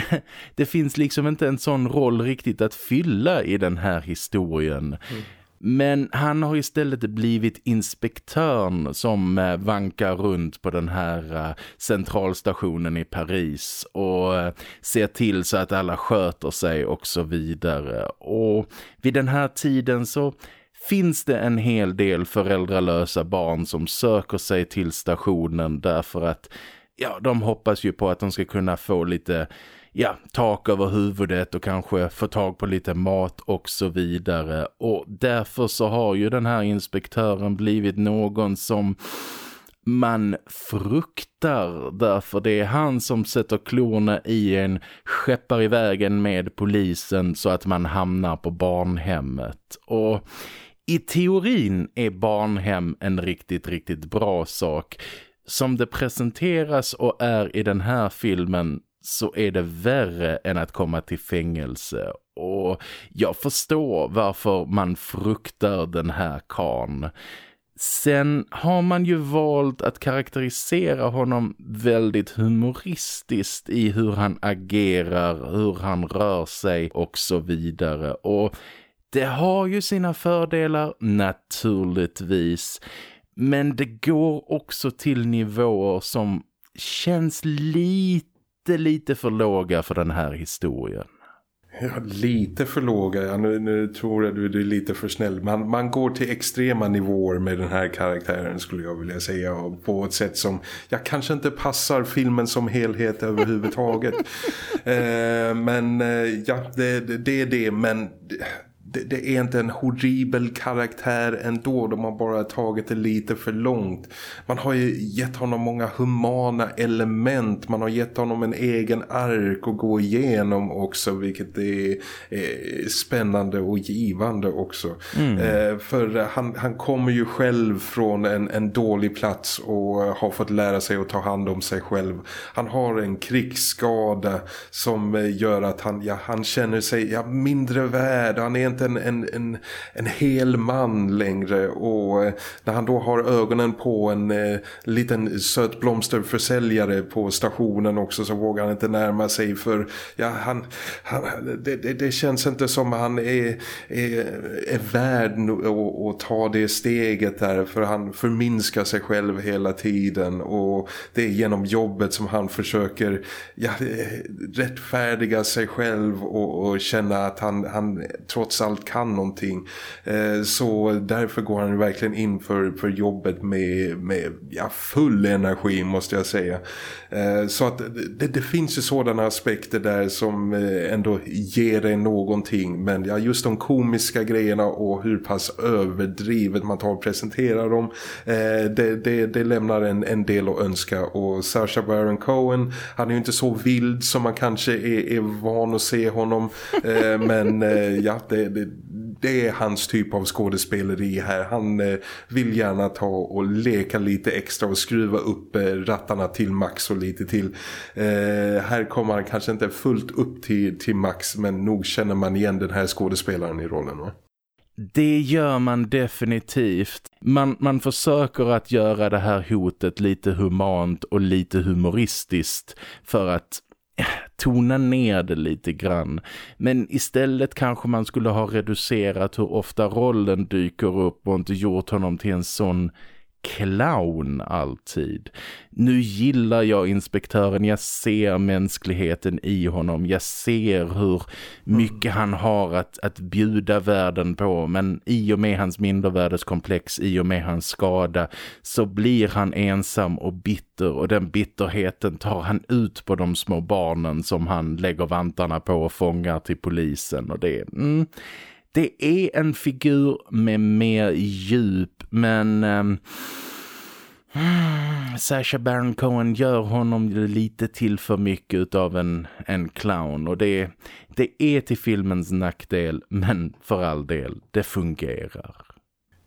*laughs* det finns liksom inte en sån roll riktigt att fylla i den här historien. Mm. Men han har istället blivit inspektörn som eh, vankar runt på den här eh, centralstationen i Paris och eh, ser till så att alla sköter sig och så vidare. Och vid den här tiden så finns det en hel del föräldralösa barn som söker sig till stationen därför att ja, de hoppas ju på att de ska kunna få lite ja, tak över huvudet och kanske få tag på lite mat och så vidare. Och därför så har ju den här inspektören blivit någon som man fruktar därför det är han som sätter klorna i en skeppar i vägen med polisen så att man hamnar på barnhemmet. Och i teorin är barnhem en riktigt, riktigt bra sak. Som det presenteras och är i den här filmen så är det värre än att komma till fängelse. Och jag förstår varför man fruktar den här kan. Sen har man ju valt att karaktärisera honom väldigt humoristiskt i hur han agerar, hur han rör sig och så vidare. Och det har ju sina fördelar, naturligtvis. Men det går också till nivåer som känns lite, lite för låga för den här historien. Ja, lite för låga. Ja, nu, nu tror jag du är lite för snäll. Man, man går till extrema nivåer med den här karaktären skulle jag vilja säga. Och på ett sätt som jag kanske inte passar filmen som helhet överhuvudtaget. *laughs* eh, men eh, ja, det, det är det. Men det, det, är inte en horribel karaktär ändå. De har bara tagit det lite för långt. Man har ju gett honom många humana element. Man har gett honom en egen ark att gå igenom också. Vilket är, är spännande och givande också. Mm. Eh, för han, han kommer ju själv från en, en dålig plats och har fått lära sig att ta hand om sig själv. Han har en krigsskada som gör att han, ja, han känner sig ja, mindre värd. Han är inte en, en, en, en hel man längre. Och eh, när han då har ögonen på en eh, liten söt blomsterförsäljare på stationen också så vågar han inte närma sig för ja, han, han det, det, det, känns inte som han är, är, är värd att, ta det steget där för han förminskar sig själv hela tiden. Och det är genom jobbet som han försöker ja, eh, rättfärdiga sig själv och, och känna att han, han trots allt allt kan någonting. Eh, så därför går han verkligen in för, för jobbet med, med ja, full energi måste jag säga. Eh, så att det, det, finns ju sådana aspekter där som eh, ändå ger dig någonting. Men ja, just de komiska grejerna och hur pass överdrivet man tar och presenterar dem. Det, det, det lämnar en, en del att önska. Och Sacha Baron Cohen, han är ju inte så vild som man kanske är, är van att se honom. Men ja, det, det, det är hans typ av skådespeleri här. Han eh, vill gärna ta och leka lite extra och skruva upp eh, rattarna till max och lite till. Eh, här kommer han kanske inte fullt upp till, till max men nog känner man igen den här skådespelaren i rollen va? Det gör man definitivt. Man, man försöker att göra det här hotet lite humant och lite humoristiskt för att eh, tona ner det lite grann. Men istället kanske man skulle ha reducerat hur ofta rollen dyker upp och inte gjort honom till en sån clown alltid. Nu gillar jag inspektören, jag ser mänskligheten i honom, jag ser hur mycket han har att, att bjuda världen på men i och med hans mindervärdeskomplex, i och med hans skada så blir han ensam och bitter och den bitterheten tar han ut på de små barnen som han lägger vantarna på och fångar till polisen och det mm, det är en figur med mer djup men... Ehm, *sighs* um, Sasha Baron Cohen gör honom lite till för mycket av en, en clown och det, det är till filmens nackdel men för all del, det fungerar.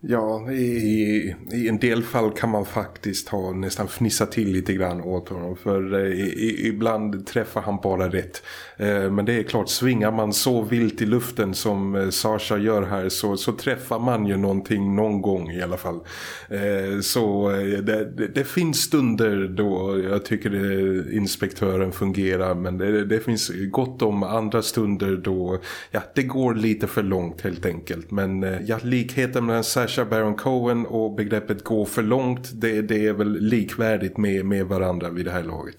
Ja, i, i, en del fall kan man faktiskt ha nästan fnissat till lite grann åt honom. För eh, i, i, ibland träffar han bara rätt. Eh, men det är klart, svingar man så vilt i luften som eh, Sasha gör här så, så träffar man ju någonting någon gång i alla fall. Eh, så eh, det, det, det, finns stunder då jag tycker det, inspektören fungerar. Men det, det finns gott om andra stunder då ja, det går lite för långt helt enkelt. Men ja, likheten mellan Sasha Baron Cohen och begreppet gå för långt det, det är väl likvärdigt med, med varandra vid det här laget.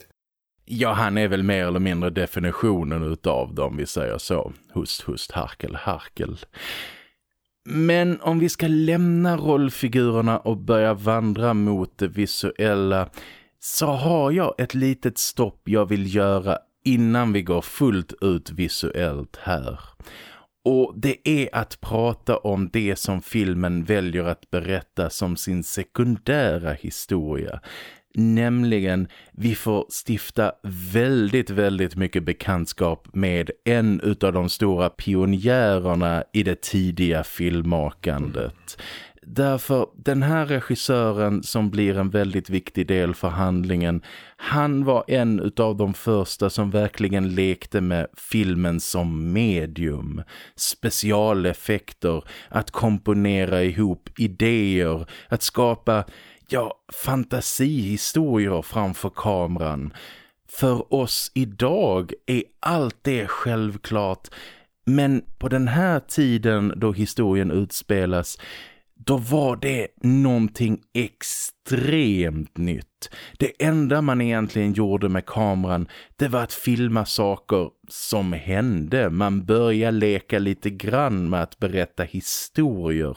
Ja, han är väl mer eller mindre definitionen utav dem, vi säger så. Hust, hust, harkel, harkel. Men om vi ska lämna rollfigurerna och börja vandra mot det visuella så har jag ett litet stopp jag vill göra innan vi går fullt ut visuellt här. Och det är att prata om det som filmen väljer att berätta som sin sekundära historia. Nämligen, vi får stifta väldigt, väldigt mycket bekantskap med en utav de stora pionjärerna i det tidiga filmmakandet. Därför den här regissören som blir en väldigt viktig del för handlingen, han var en av de första som verkligen lekte med filmen som medium. Specialeffekter, att komponera ihop idéer, att skapa ja, fantasihistorier framför kameran. För oss idag är allt det självklart men på den här tiden då historien utspelas då var det någonting extremt nytt. Det enda man egentligen gjorde med kameran det var att filma saker som hände. Man började leka lite grann med att berätta historier.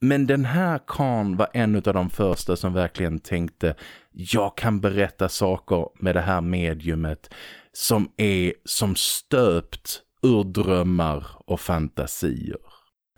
Men den här kan var en av de första som verkligen tänkte jag kan berätta saker med det här mediumet som är som stöpt ur drömmar och fantasier.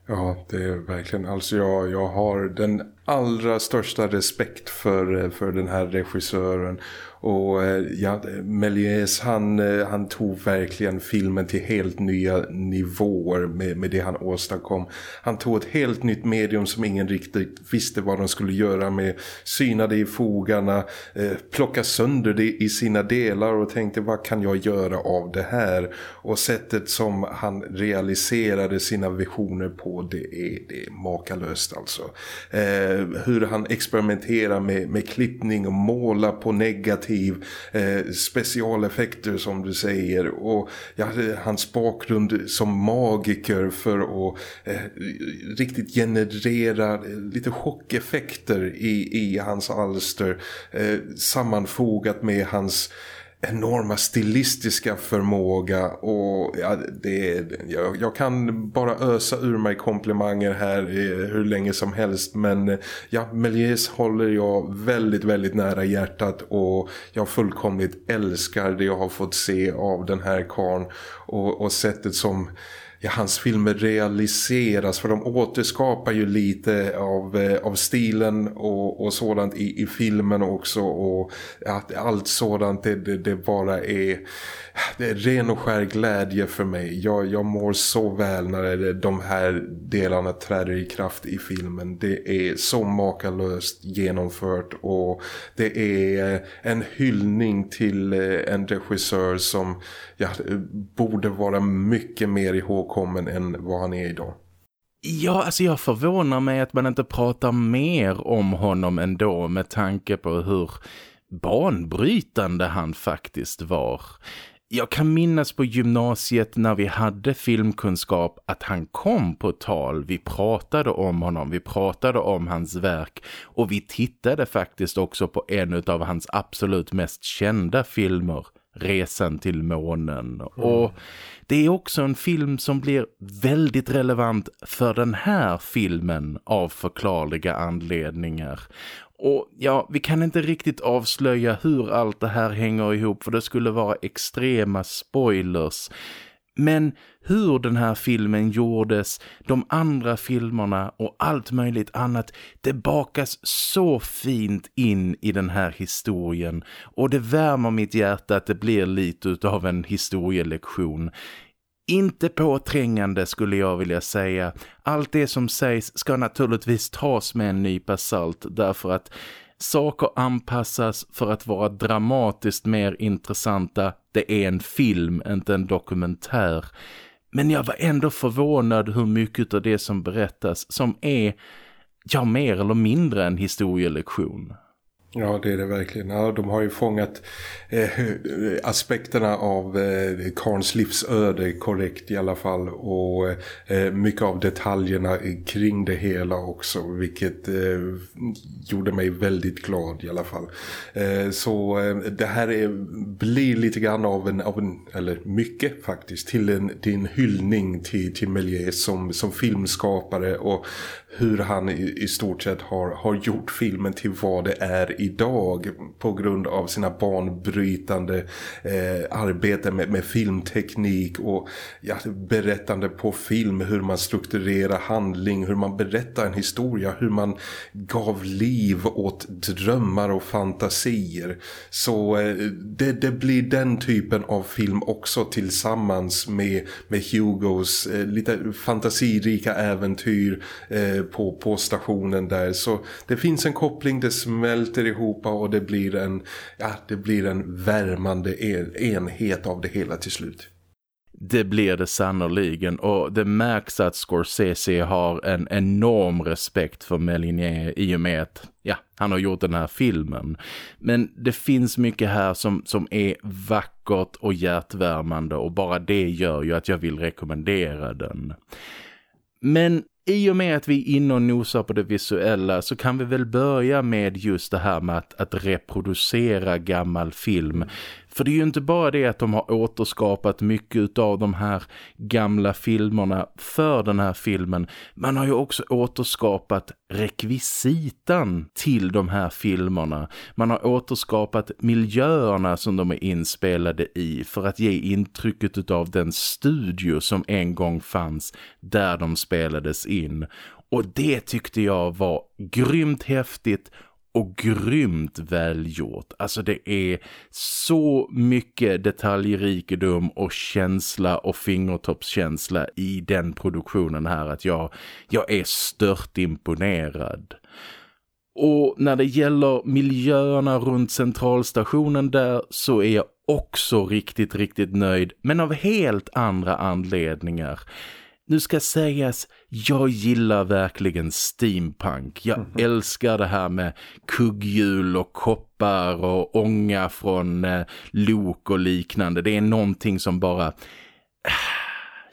Ja, det är verkligen. Alltså jag, jag har den allra största respekt för, eh, för den här regissören och eh, ja, Méliès han, eh, han tog verkligen filmen till helt nya nivåer med, med det han åstadkom. Han tog ett helt nytt medium som ingen riktigt visste vad de skulle göra med. Synade i fogarna, eh, plocka sönder det i sina delar och tänkte vad kan jag göra av det här? Och sättet som han realiserade sina visioner på det är, det är makalöst alltså. Eh, Eh, hur han experimenterar med, med klippning och måla på negativ eh, specialeffekter som du säger. Och ja, hans bakgrund som magiker för att eh, riktigt generera eh, lite chockeffekter i, i hans alster eh, sammanfogat med hans enorma stilistiska förmåga och ja, det, jag, jag, kan bara ösa ur mig komplimanger här eh, hur länge som helst men eh, ja, Melies håller jag väldigt väldigt nära hjärtat och jag fullkomligt älskar det jag har fått se av den här karn och, och sättet som ja, hans filmer realiseras för de återskapar ju lite av, eh, av stilen och, och sådant i, i filmen också och att allt sådant det, det, det bara är det är ren och skär glädje för mig. Jag, jag mår så väl när de här delarna träder i kraft i filmen. Det är så makalöst genomfört och det är en hyllning till eh, en regissör som ja, borde vara mycket mer ihågkommen än vad han är idag. Ja, alltså jag förvånar mig att man inte pratar mer om honom ändå med tanke på hur banbrytande han faktiskt var. Jag kan minnas på gymnasiet när vi hade filmkunskap att han kom på tal. Vi pratade om honom, vi pratade om hans verk och vi tittade faktiskt också på en av hans absolut mest kända filmer, Resan till månen. Mm. Och det är också en film som blir väldigt relevant för den här filmen av förklarliga anledningar. Och ja, vi kan inte riktigt avslöja hur allt det här hänger ihop för det skulle vara extrema spoilers. Men hur den här filmen gjordes, de andra filmerna och allt möjligt annat, det bakas så fint in i den här historien. Och det värmer mitt hjärta att det blir lite av en historielektion inte påträngande skulle jag vilja säga. Allt det som sägs ska naturligtvis tas med en nypa salt därför att saker anpassas för att vara dramatiskt mer intressanta. Det är en film, inte en dokumentär. Men jag var ändå förvånad hur mycket av det som berättas som är, ja mer eller mindre en historielektion. Ja, det är det verkligen. Ja, de har ju fångat eh, eh, aspekterna av eh, Karns livsöde korrekt i alla fall och eh, mycket av detaljerna kring det hela också vilket eh, gjorde mig väldigt glad i alla fall. Eh, så eh, det här är, blir lite grann av en, av en, eller mycket faktiskt, till en, till en hyllning till, till Melier som, som filmskapare och hur han i, i stort sett har, har gjort filmen till vad det är idag på grund av sina banbrytande eh, arbete med, med filmteknik och ja, berättande på film, hur man strukturerar handling, hur man berättar en historia, hur man gav liv åt drömmar och fantasier. Så eh, det, det blir den typen av film också tillsammans med, med Hugos eh, lite fantasirika äventyr eh, på, på stationen där. Så det finns en koppling, det smälter ihop och det blir en, ja, det blir en värmande enhet av det hela till slut. Det blir det sannoliken och det märks att Scorsese har en enorm respekt för Melinier i och med att ja, han har gjort den här filmen. Men det finns mycket här som, som är vackert och hjärtvärmande och bara det gör ju att jag vill rekommendera den. Men i och med att vi är inne och nosar på det visuella så kan vi väl börja med just det här med att, att reproducera gammal film. För det är ju inte bara det att de har återskapat mycket av de här gamla filmerna för den här filmen. Man har ju också återskapat rekvisitan till de här filmerna. Man har återskapat miljöerna som de är inspelade i för att ge intrycket av den studio som en gång fanns där de spelades in. Och det tyckte jag var grymt häftigt och grymt välgjort. Alltså det är så mycket detaljrikedom och känsla och fingertoppskänsla i den produktionen här att jag, jag är stört imponerad. Och när det gäller miljöerna runt centralstationen där så är jag också riktigt, riktigt nöjd. Men av helt andra anledningar. Nu ska sägas, jag gillar verkligen steampunk. Jag mm -hmm. älskar det här med kugghjul och koppar och ånga från eh, lok och liknande. Det är någonting som bara... Äh,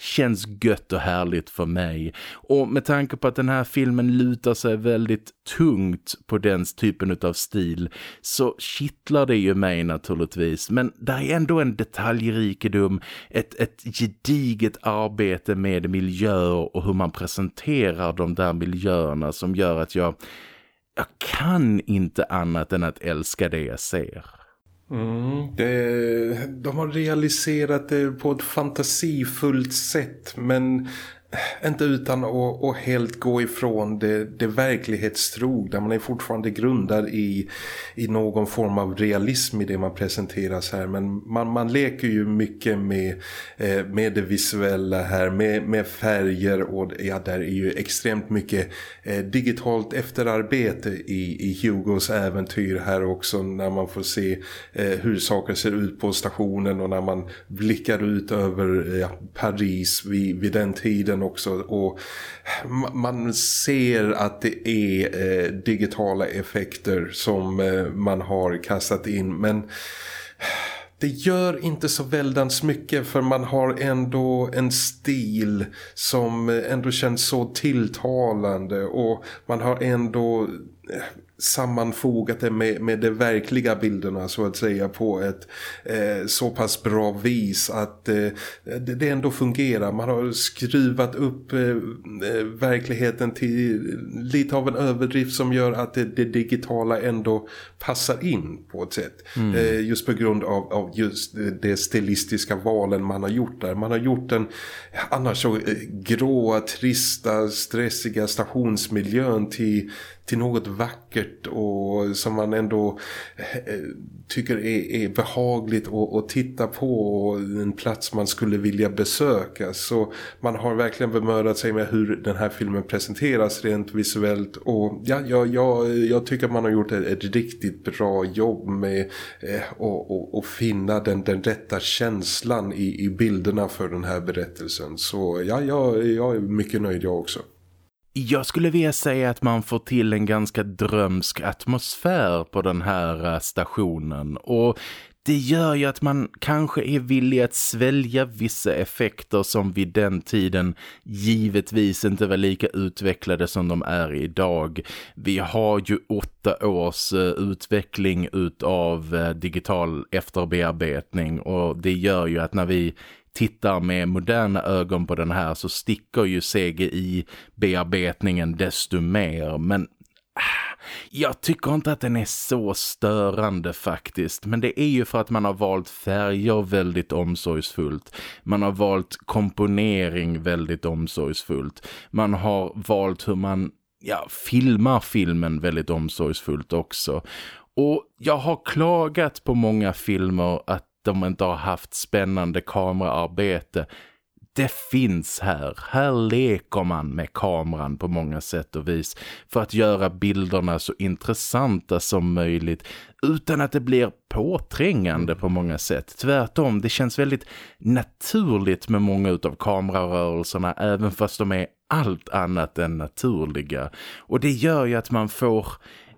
känns gött och härligt för mig. Och med tanke på att den här filmen lutar sig väldigt tungt på den typen av stil så kittlar det ju mig naturligtvis. Men det är ändå en detaljrikedom, ett, ett gediget arbete med miljöer och hur man presenterar de där miljöerna som gör att jag, jag kan inte annat än att älska det jag ser. Mm, det, de har realiserat det på ett fantasifullt sätt men inte utan att, att helt gå ifrån det, det verklighetstrog där man är fortfarande grundad i, i någon form av realism i det man presenteras här. Men man, man leker ju mycket med, eh, med det visuella här med, med färger och ja, där är ju extremt mycket eh, digitalt efterarbete i, i Hugos äventyr här också när man får se eh, hur saker ser ut på stationen och när man blickar ut över ja, Paris vid, vid den tiden också. Och man ser att det är eh, digitala effekter som eh, man har kastat in. Men det gör inte så väldans mycket för man har ändå en stil som eh, ändå känns så tilltalande. Och man har ändå eh, sammanfogat det med, med de verkliga bilderna så att säga på ett eh, så pass bra vis att eh, det, det ändå fungerar. Man har skruvat upp eh, eh, verkligheten till lite av en överdrift som gör att det, det digitala ändå passar in på ett sätt. Mm. Eh, just på grund av, av just det stilistiska valen man har gjort där. Man har gjort den annars så eh, gråa, trista, stressiga stationsmiljön till till något vackert och som man ändå eh, tycker är, är behagligt att titta på och en plats man skulle vilja besöka. Så man har verkligen bemödat sig med hur den här filmen presenteras rent visuellt och ja, ja, ja jag tycker man har gjort ett, ett riktigt bra jobb med eh, att finna den, den rätta känslan i, i bilderna för den här berättelsen. Så ja, jag, jag är mycket nöjd jag också. Jag skulle vilja säga att man får till en ganska drömsk atmosfär på den här eh, stationen och det gör ju att man kanske är villig att svälja vissa effekter som vid den tiden givetvis inte var lika utvecklade som de är idag. Vi har ju åtta års eh, utveckling utav eh, digital efterbearbetning och det gör ju att när vi tittar med moderna ögon på den här så sticker ju CGI-bearbetningen desto mer. Men äh, jag tycker inte att den är så störande faktiskt. Men det är ju för att man har valt färger väldigt omsorgsfullt. Man har valt komponering väldigt omsorgsfullt. Man har valt hur man ja, filmar filmen väldigt omsorgsfullt också. Och jag har klagat på många filmer att de inte har haft spännande kameraarbete. Det finns här. Här leker man med kameran på många sätt och vis för att göra bilderna så intressanta som möjligt utan att det blir påträngande på många sätt. Tvärtom, det känns väldigt naturligt med många av kamerarörelserna även fast de är allt annat än naturliga. Och det gör ju att man får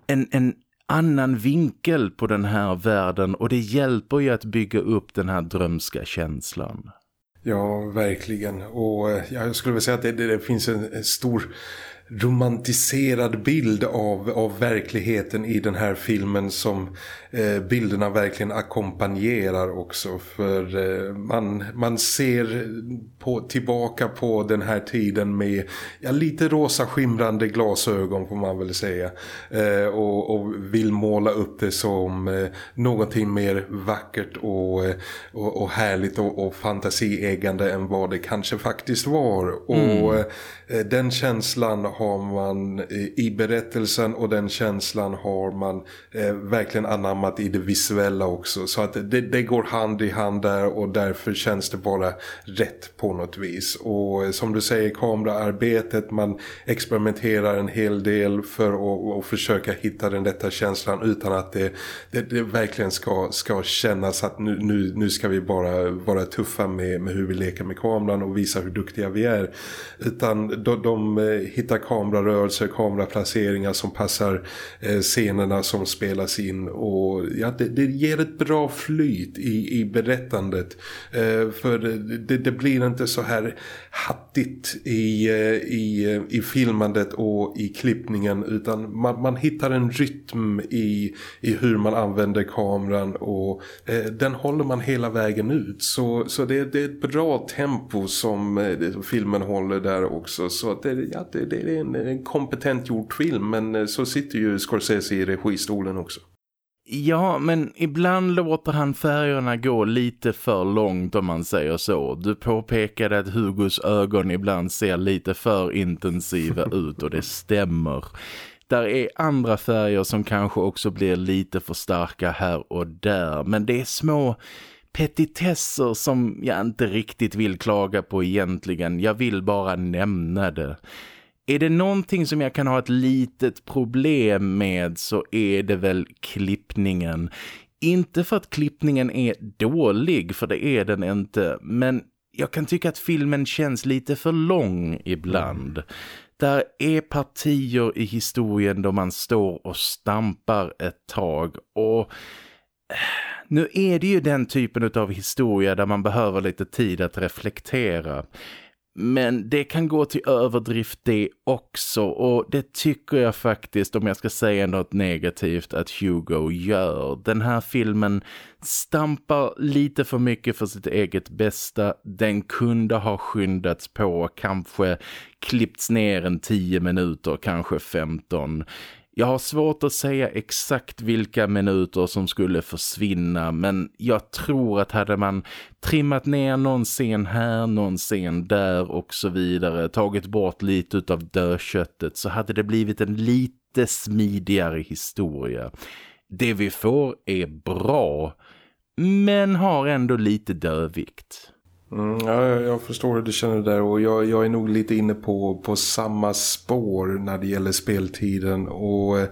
en, en annan vinkel på den här världen och det hjälper ju att bygga upp den här drömska känslan. Ja, verkligen. Och eh, jag skulle vilja säga att det, det, det finns en, en stor romantiserad bild av, av verkligheten i den här filmen som eh, bilderna verkligen ackompanjerar också. För eh, man, man ser på, tillbaka på den här tiden med ja, lite rosa skimrande glasögon får man väl säga. Eh, och, och, vill måla upp det som eh, någonting mer vackert och, eh, och, och härligt och, och fantasieggande än vad det kanske faktiskt var. Och mm. Eh, den känslan har man eh, i berättelsen och den känslan har man eh, verkligen anammat i det visuella också. Så att det, det, går hand i hand där och därför känns det bara rätt på något vis. Och eh, som du säger, kameraarbetet, man experimenterar en hel del för att, att försöka hitta den rätta känslan utan att det, det, det verkligen ska, ska kännas att nu, nu, nu ska vi bara vara tuffa med, med hur vi leker med kameran och visa hur duktiga vi är. Utan de, de eh, hittar kamerarörelser, kameraplaceringar som passar eh, scenerna som spelas in och ja, det, det ger ett bra flyt i, i berättandet. Eh, för det, det, blir inte så här hattigt i, eh, i, i filmandet och i klippningen utan man, man hittar en rytm i, i hur man använder kameran och eh, den håller man hela vägen ut. Så, så det, det är ett bra tempo som eh, filmen håller där också. Så det, ja, det, det är en, en kompetent gjord film men eh, så sitter ju Scorsese i registolen också. Ja, men ibland låter han färgerna gå lite för långt om man säger så. Du påpekade att Hugos ögon ibland ser lite för intensiva *laughs* ut och det stämmer. Där är andra färger som kanske också blir lite för starka här och där. Men det är små petitesser som jag inte riktigt vill klaga på egentligen. Jag vill bara nämna det. Är det någonting som jag kan ha ett litet problem med så är det väl klippningen. Inte för att klippningen är dålig, för det är den inte. Men jag kan tycka att filmen känns lite för lång ibland. Där är partier i historien då man står och stampar ett tag och eh, nu är det ju den typen av historia där man behöver lite tid att reflektera. Men det kan gå till överdrift det också och det tycker jag faktiskt om jag ska säga något negativt att Hugo gör. Den här filmen stampar lite för mycket för sitt eget bästa. Den kunde ha skyndats på, kanske klippts ner en 10 minuter, kanske 15. Jag har svårt att säga exakt vilka minuter som skulle försvinna men jag tror att hade man trimmat ner någon scen här, någon scen där och så vidare, tagit bort lite av dödköttet så hade det blivit en lite smidigare historia. Det vi får är bra, men har ändå lite dövikt. Mm, ja, jag förstår hur du känner där och jag, jag, är nog lite inne på, på samma spår när det gäller speltiden och eh,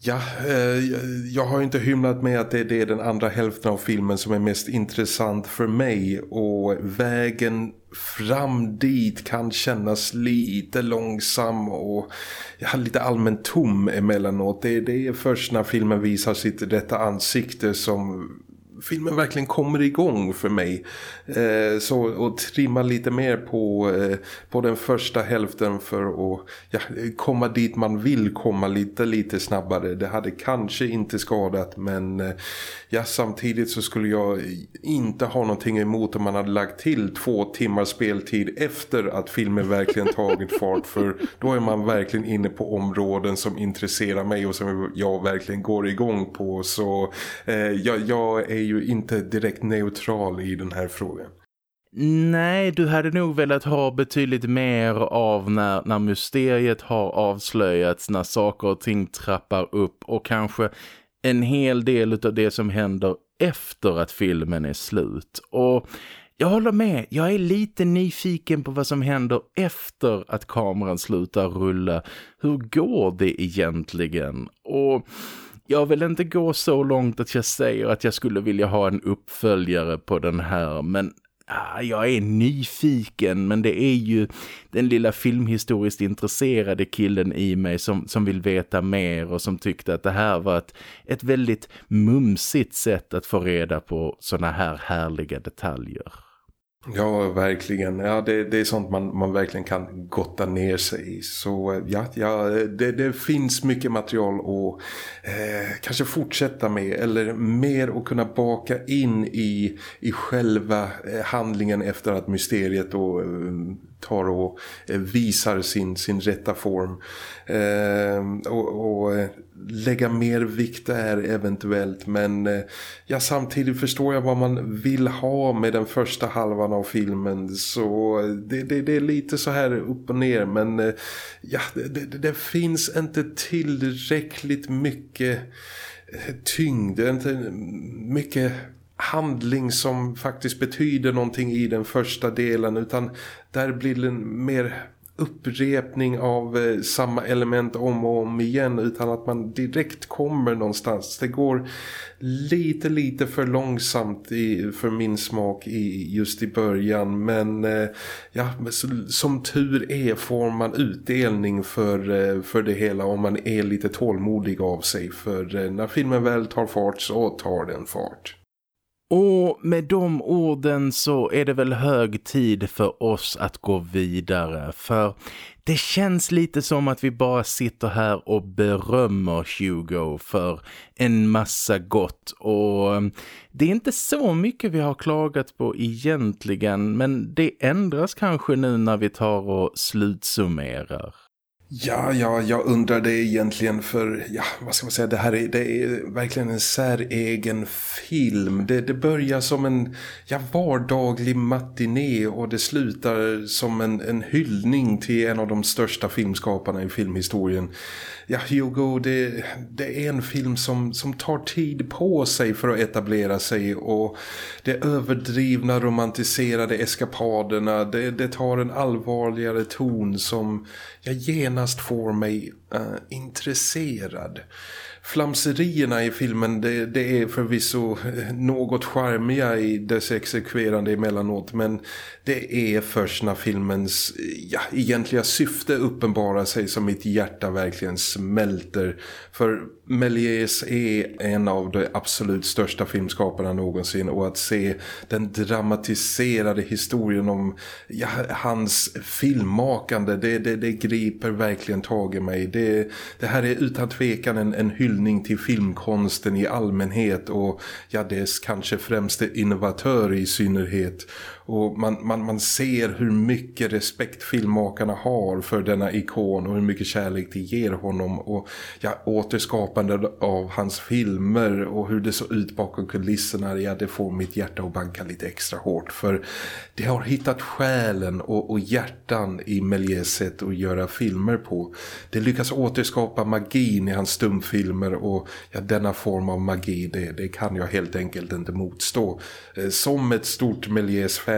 Ja, eh, jag har inte hymlat med att det, det är den andra hälften av filmen som är mest intressant för mig och vägen fram dit kan kännas lite långsam och ja, lite allmänt tom emellanåt. Det, det är först när filmen visar sitt rätta ansikte som filmen verkligen kommer igång för mig. Eh, så och trimma lite mer på, eh, på den första hälften för att ja, komma dit man vill komma lite lite snabbare. Det hade kanske inte skadat men eh, ja, samtidigt så skulle jag inte ha någonting emot om man hade lagt till två timmar speltid efter att filmen verkligen tagit fart för då är man verkligen inne på områden som intresserar mig och som jag verkligen går igång på så eh, jag, jag är ju inte direkt neutral i den här frågan. Nej, du hade nog velat ha betydligt mer av när, när mysteriet har avslöjats, när saker och ting trappar upp och kanske en hel del av det som händer efter att filmen är slut. Och jag håller med, jag är lite nyfiken på vad som händer efter att kameran slutar rulla. Hur går det egentligen? Och jag vill inte gå så långt att jag säger att jag skulle vilja ha en uppföljare på den här men ah, jag är nyfiken men det är ju den lilla filmhistoriskt intresserade killen i mig som, som vill veta mer och som tyckte att det här var ett, ett väldigt mumsigt sätt att få reda på såna här härliga detaljer. Ja, verkligen. Ja, det, det är sånt man, man verkligen kan gotta ner sig i. Så eh, ja, ja det, det finns mycket material att eh, kanske fortsätta med. Eller mer att kunna baka in i, i själva eh, handlingen efter att mysteriet då, eh, tar och eh, visar sin, sin rätta form. Eh, och, och eh, lägga mer vikt där eventuellt. Men eh, ja, samtidigt förstår jag vad man vill ha med den första halvan av filmen. Så eh, det, det, det är lite så här upp och ner. Men eh, ja, det, det, finns inte tillräckligt mycket tyngd, inte mycket handling som faktiskt betyder någonting i den första delen utan där blir det mer upprepning av eh, samma element om och om igen utan att man direkt kommer någonstans. Det går lite lite för långsamt i, för min smak i, just i början men eh, ja, som tur är får man utdelning för, eh, för det hela om man är lite tålmodig av sig för eh, när filmen väl tar fart så tar den fart. Och med de orden så är det väl hög tid för oss att gå vidare för det känns lite som att vi bara sitter här och berömmer Hugo för en massa gott och eh, det är inte så mycket vi har klagat på egentligen men det ändras kanske nu när vi tar och slutsummerar. Ja, ja, jag undrar det egentligen för, ja, vad ska man säga, det här är, det är verkligen en säregen film. Det, det börjar som en ja, vardaglig matiné och det slutar som en, en hyllning till en av de största filmskaparna i filmhistorien ja, Hugo, det, det är en film som, som tar tid på sig för att etablera sig och det överdrivna romantiserade eskapaderna, det, det tar en allvarligare ton som jag genast får mig uh, intresserad flamserierna i filmen det, det, är förvisso eh, något charmiga i dess exekverande emellanåt men det är först när filmens eh, ja, egentliga syfte uppenbarar sig som mitt hjärta verkligen smälter. För Méliès är en av de absolut största filmskaparna någonsin och att se den dramatiserade historien om ja, hans filmmakande det, det, det griper verkligen tag i mig det, det här är utan tvekan en, en hyllning till filmkonsten i allmänhet och ja, dess kanske främste innovatör i synnerhet. Och man, man, man ser hur mycket respekt filmmakarna har för denna ikon och hur mycket kärlek de ger honom. Och ja, återskapandet av hans filmer och hur det såg ut bakom kulisserna, ja det får mitt hjärta att banka lite extra hårt. För det har hittat själen och, och hjärtan i Méliès sätt att göra filmer på. Det lyckas återskapa magin i hans stumfilmer och ja, denna form av magi, det, det kan jag helt enkelt inte motstå. Eh, som ett stort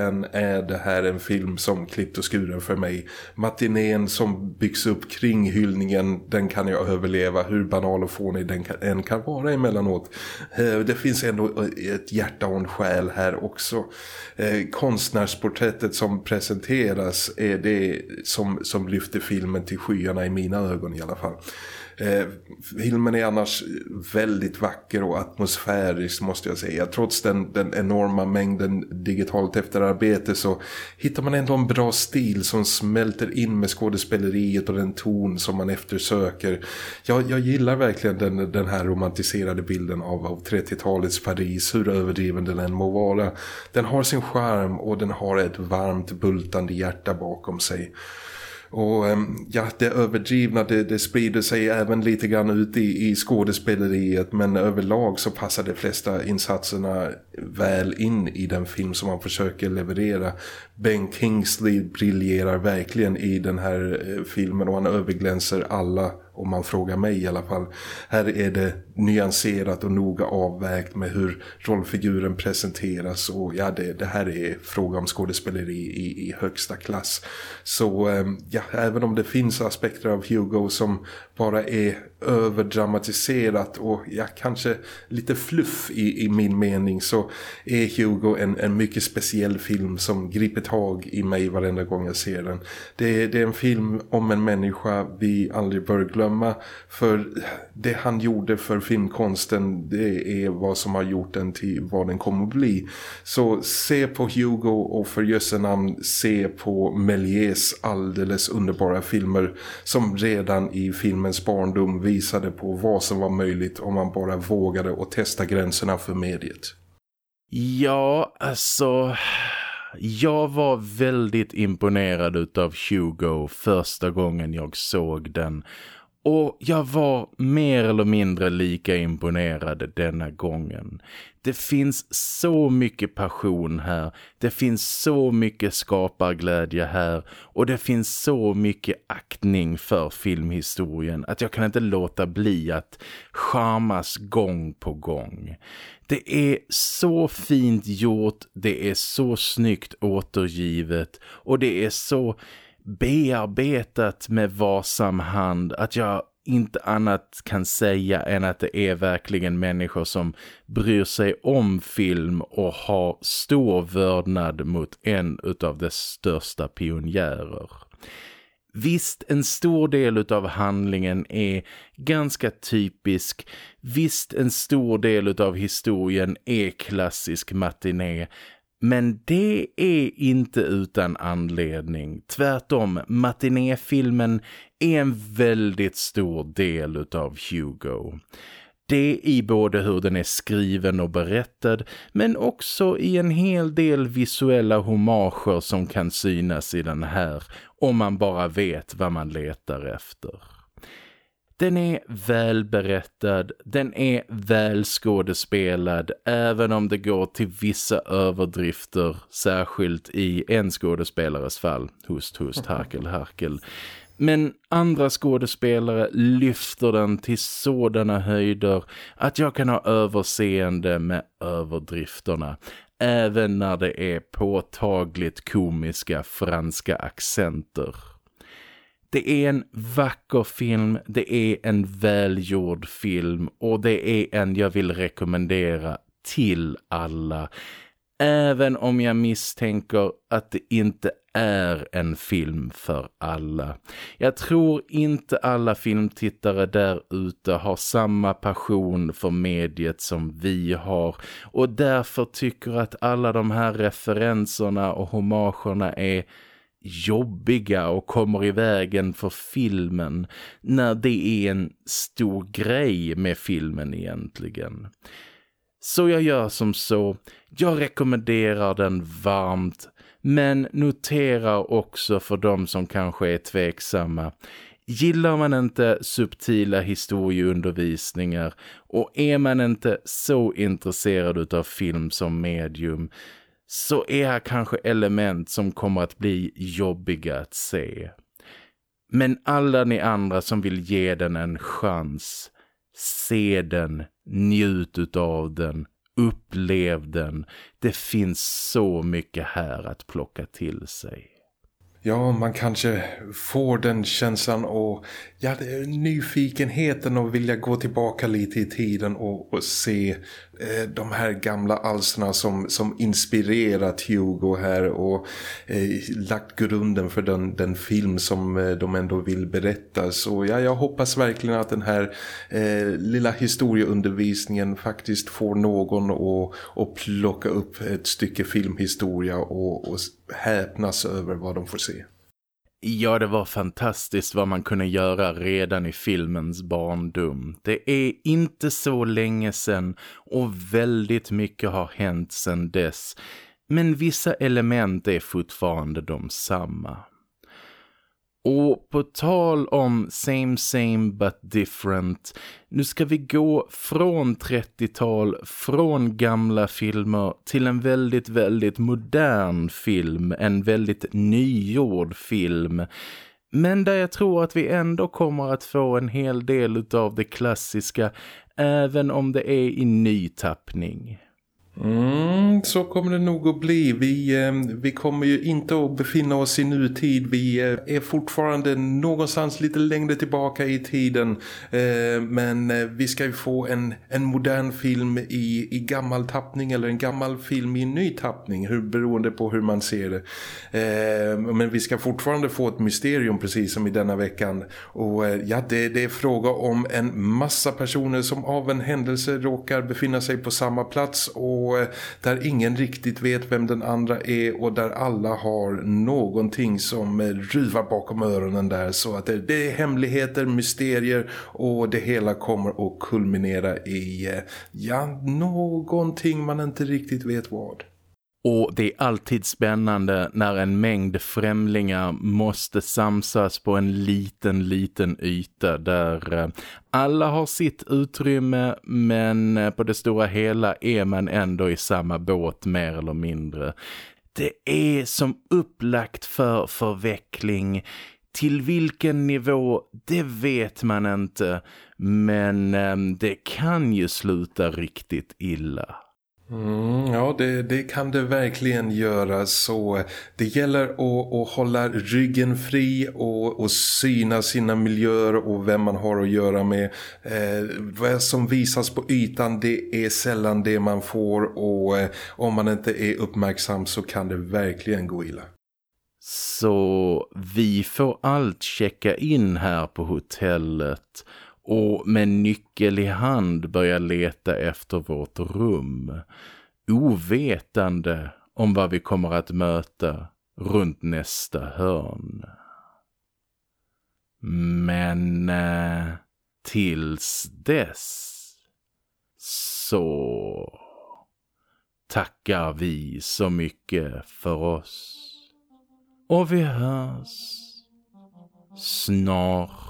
fan är det här en film som klippt och skuren för mig. Matinén som byggs upp kring hyllningen, den kan jag överleva hur banal och fånig den kan, än kan vara emellanåt. Eh, det finns ändå eh, ett hjärta och en själ här också. Eh, konstnärsporträttet som presenteras är det som, som lyfter filmen till skyarna i mina ögon i alla fall. Eh, filmen är annars väldigt vacker och atmosfärisk måste jag säga. Trots den, den enorma mängden digitalt efterarbete så hittar man ändå en bra stil som smälter in med skådespeleriet och den ton som man eftersöker. Jag, jag gillar verkligen den, den här romantiserade bilden av, av 30-talets Paris, hur överdriven den än må vara. Den har sin charm och den har ett varmt bultande hjärta bakom sig. Och ehm, ja, det överdrivna det, det sprider sig även lite grann ut i, i skådespeleriet men överlag så passar de flesta insatserna väl in i den film som man försöker leverera. Ben Kingsley briljerar verkligen i den här eh, filmen och han överglänser alla om man frågar mig i alla fall. Här är det nyanserat och noga avvägt med hur rollfiguren presenteras och ja, det, det här är fråga om skådespeleri i, i högsta klass. Så ehm, ja, även om det finns aspekter av Hugo som bara är överdramatiserat och ja, kanske lite fluff i, i min mening så är Hugo en, en mycket speciell film som griper tag i mig varenda gång jag ser den. Det, det är en film om en människa vi aldrig bör glömma för det han gjorde för filmkonsten det är vad som har gjort den till vad den kommer att bli. Så se på Hugo och för jösse namn se på Méliès alldeles underbara filmer som redan i filmen filmens barndom visade på vad som var möjligt om man bara vågade och testa gränserna för mediet. Ja, alltså... Jag var väldigt imponerad av Hugo första gången jag såg den och jag var mer eller mindre lika imponerad denna gången. Det finns så mycket passion här. Det finns så mycket skaparglädje här. Och det finns så mycket aktning för filmhistorien att jag kan inte låta bli att charmas gång på gång. Det är så fint gjort, det är så snyggt återgivet och det är så bearbetat med varsam hand att jag inte annat kan säga än att det är verkligen människor som bryr sig om film och har stor vördnad mot en av dess största pionjärer. Visst, en stor del av handlingen är ganska typisk. Visst, en stor del av historien är klassisk matiné. Men det är inte utan anledning. Tvärtom, matinéfilmen är en väldigt stor del utav Hugo. Det i både hur den är skriven och berättad men också i en hel del visuella homager som kan synas i den här om man bara vet vad man letar efter. Den är välberättad, den är välskådespelad även om det går till vissa överdrifter, särskilt i en skådespelares fall, Host, host, harkel, harkel. Men andra skådespelare lyfter den till sådana höjder att jag kan ha överseende med överdrifterna även när det är påtagligt komiska franska accenter. Det är en vacker film, det är en välgjord film och det är en jag vill rekommendera till alla. Även om jag misstänker att det inte är en film för alla. Jag tror inte alla filmtittare där ute har samma passion för mediet som vi har och därför tycker att alla de här referenserna och homagerna är jobbiga och kommer i vägen för filmen när det är en stor grej med filmen egentligen. Så jag gör som så, jag rekommenderar den varmt men noterar också för de som kanske är tveksamma. Gillar man inte subtila historieundervisningar och är man inte så intresserad av film som medium så är här kanske element som kommer att bli jobbiga att se. Men alla ni andra som vill ge den en chans, se den, njut av den, upplev den. Det finns så mycket här att plocka till sig. Ja, man kanske får den känslan och ja, nyfikenheten och vilja gå tillbaka lite i tiden och, och se eh, de här gamla alsterna som, som inspirerat Hugo här och eh, lagt grunden för den, den film som eh, de ändå vill berätta. Så ja, jag hoppas verkligen att den här eh, lilla historieundervisningen faktiskt får någon att, att plocka upp ett stycke filmhistoria och, och häpnas över vad de får se. Ja, det var fantastiskt vad man kunde göra redan i filmens barndom. Det är inte så länge sedan och väldigt mycket har hänt sedan dess. Men vissa element är fortfarande de samma. Och på tal om same same but different, nu ska vi gå från 30-tal, från gamla filmer till en väldigt, väldigt modern film, en väldigt nygjord film. Men där jag tror att vi ändå kommer att få en hel del av det klassiska, även om det är i ny tappning. Mm, så kommer det nog att bli. Vi, eh, vi kommer ju inte att befinna oss i nutid. Vi eh, är fortfarande någonstans lite längre tillbaka i tiden. Eh, men eh, vi ska ju få en, en modern film i, i gammal tappning eller en gammal film i ny tappning. Hur, beroende på hur man ser det. Eh, men vi ska fortfarande få ett mysterium precis som i denna veckan. Och eh, ja, det, det är fråga om en massa personer som av en händelse råkar befinna sig på samma plats och och där ingen riktigt vet vem den andra är och där alla har någonting som eh, ruvar bakom öronen där så att det, är hemligheter, mysterier och det hela kommer att kulminera i eh, ja, någonting man inte riktigt vet vad. Och det är alltid spännande när en mängd främlingar måste samsas på en liten, liten yta där eh, alla har sitt utrymme men eh, på det stora hela är man ändå i samma båt mer eller mindre. Det är som upplagt för förveckling. Till vilken nivå, det vet man inte. Men eh, det kan ju sluta riktigt illa. Mm, ja, det, det, kan det verkligen göra. Så det gäller att, att hålla ryggen fri och, och syna sina miljöer och vem man har att göra med. Eh, vad som visas på ytan, det är sällan det man får och eh, om man inte är uppmärksam så kan det verkligen gå illa. Så vi får allt checka in här på hotellet och med nyckel i hand börja leta efter vårt rum. Ovetande om vad vi kommer att möta runt nästa hörn. Men eh, tills dess så tackar vi så mycket för oss. Och vi hörs snart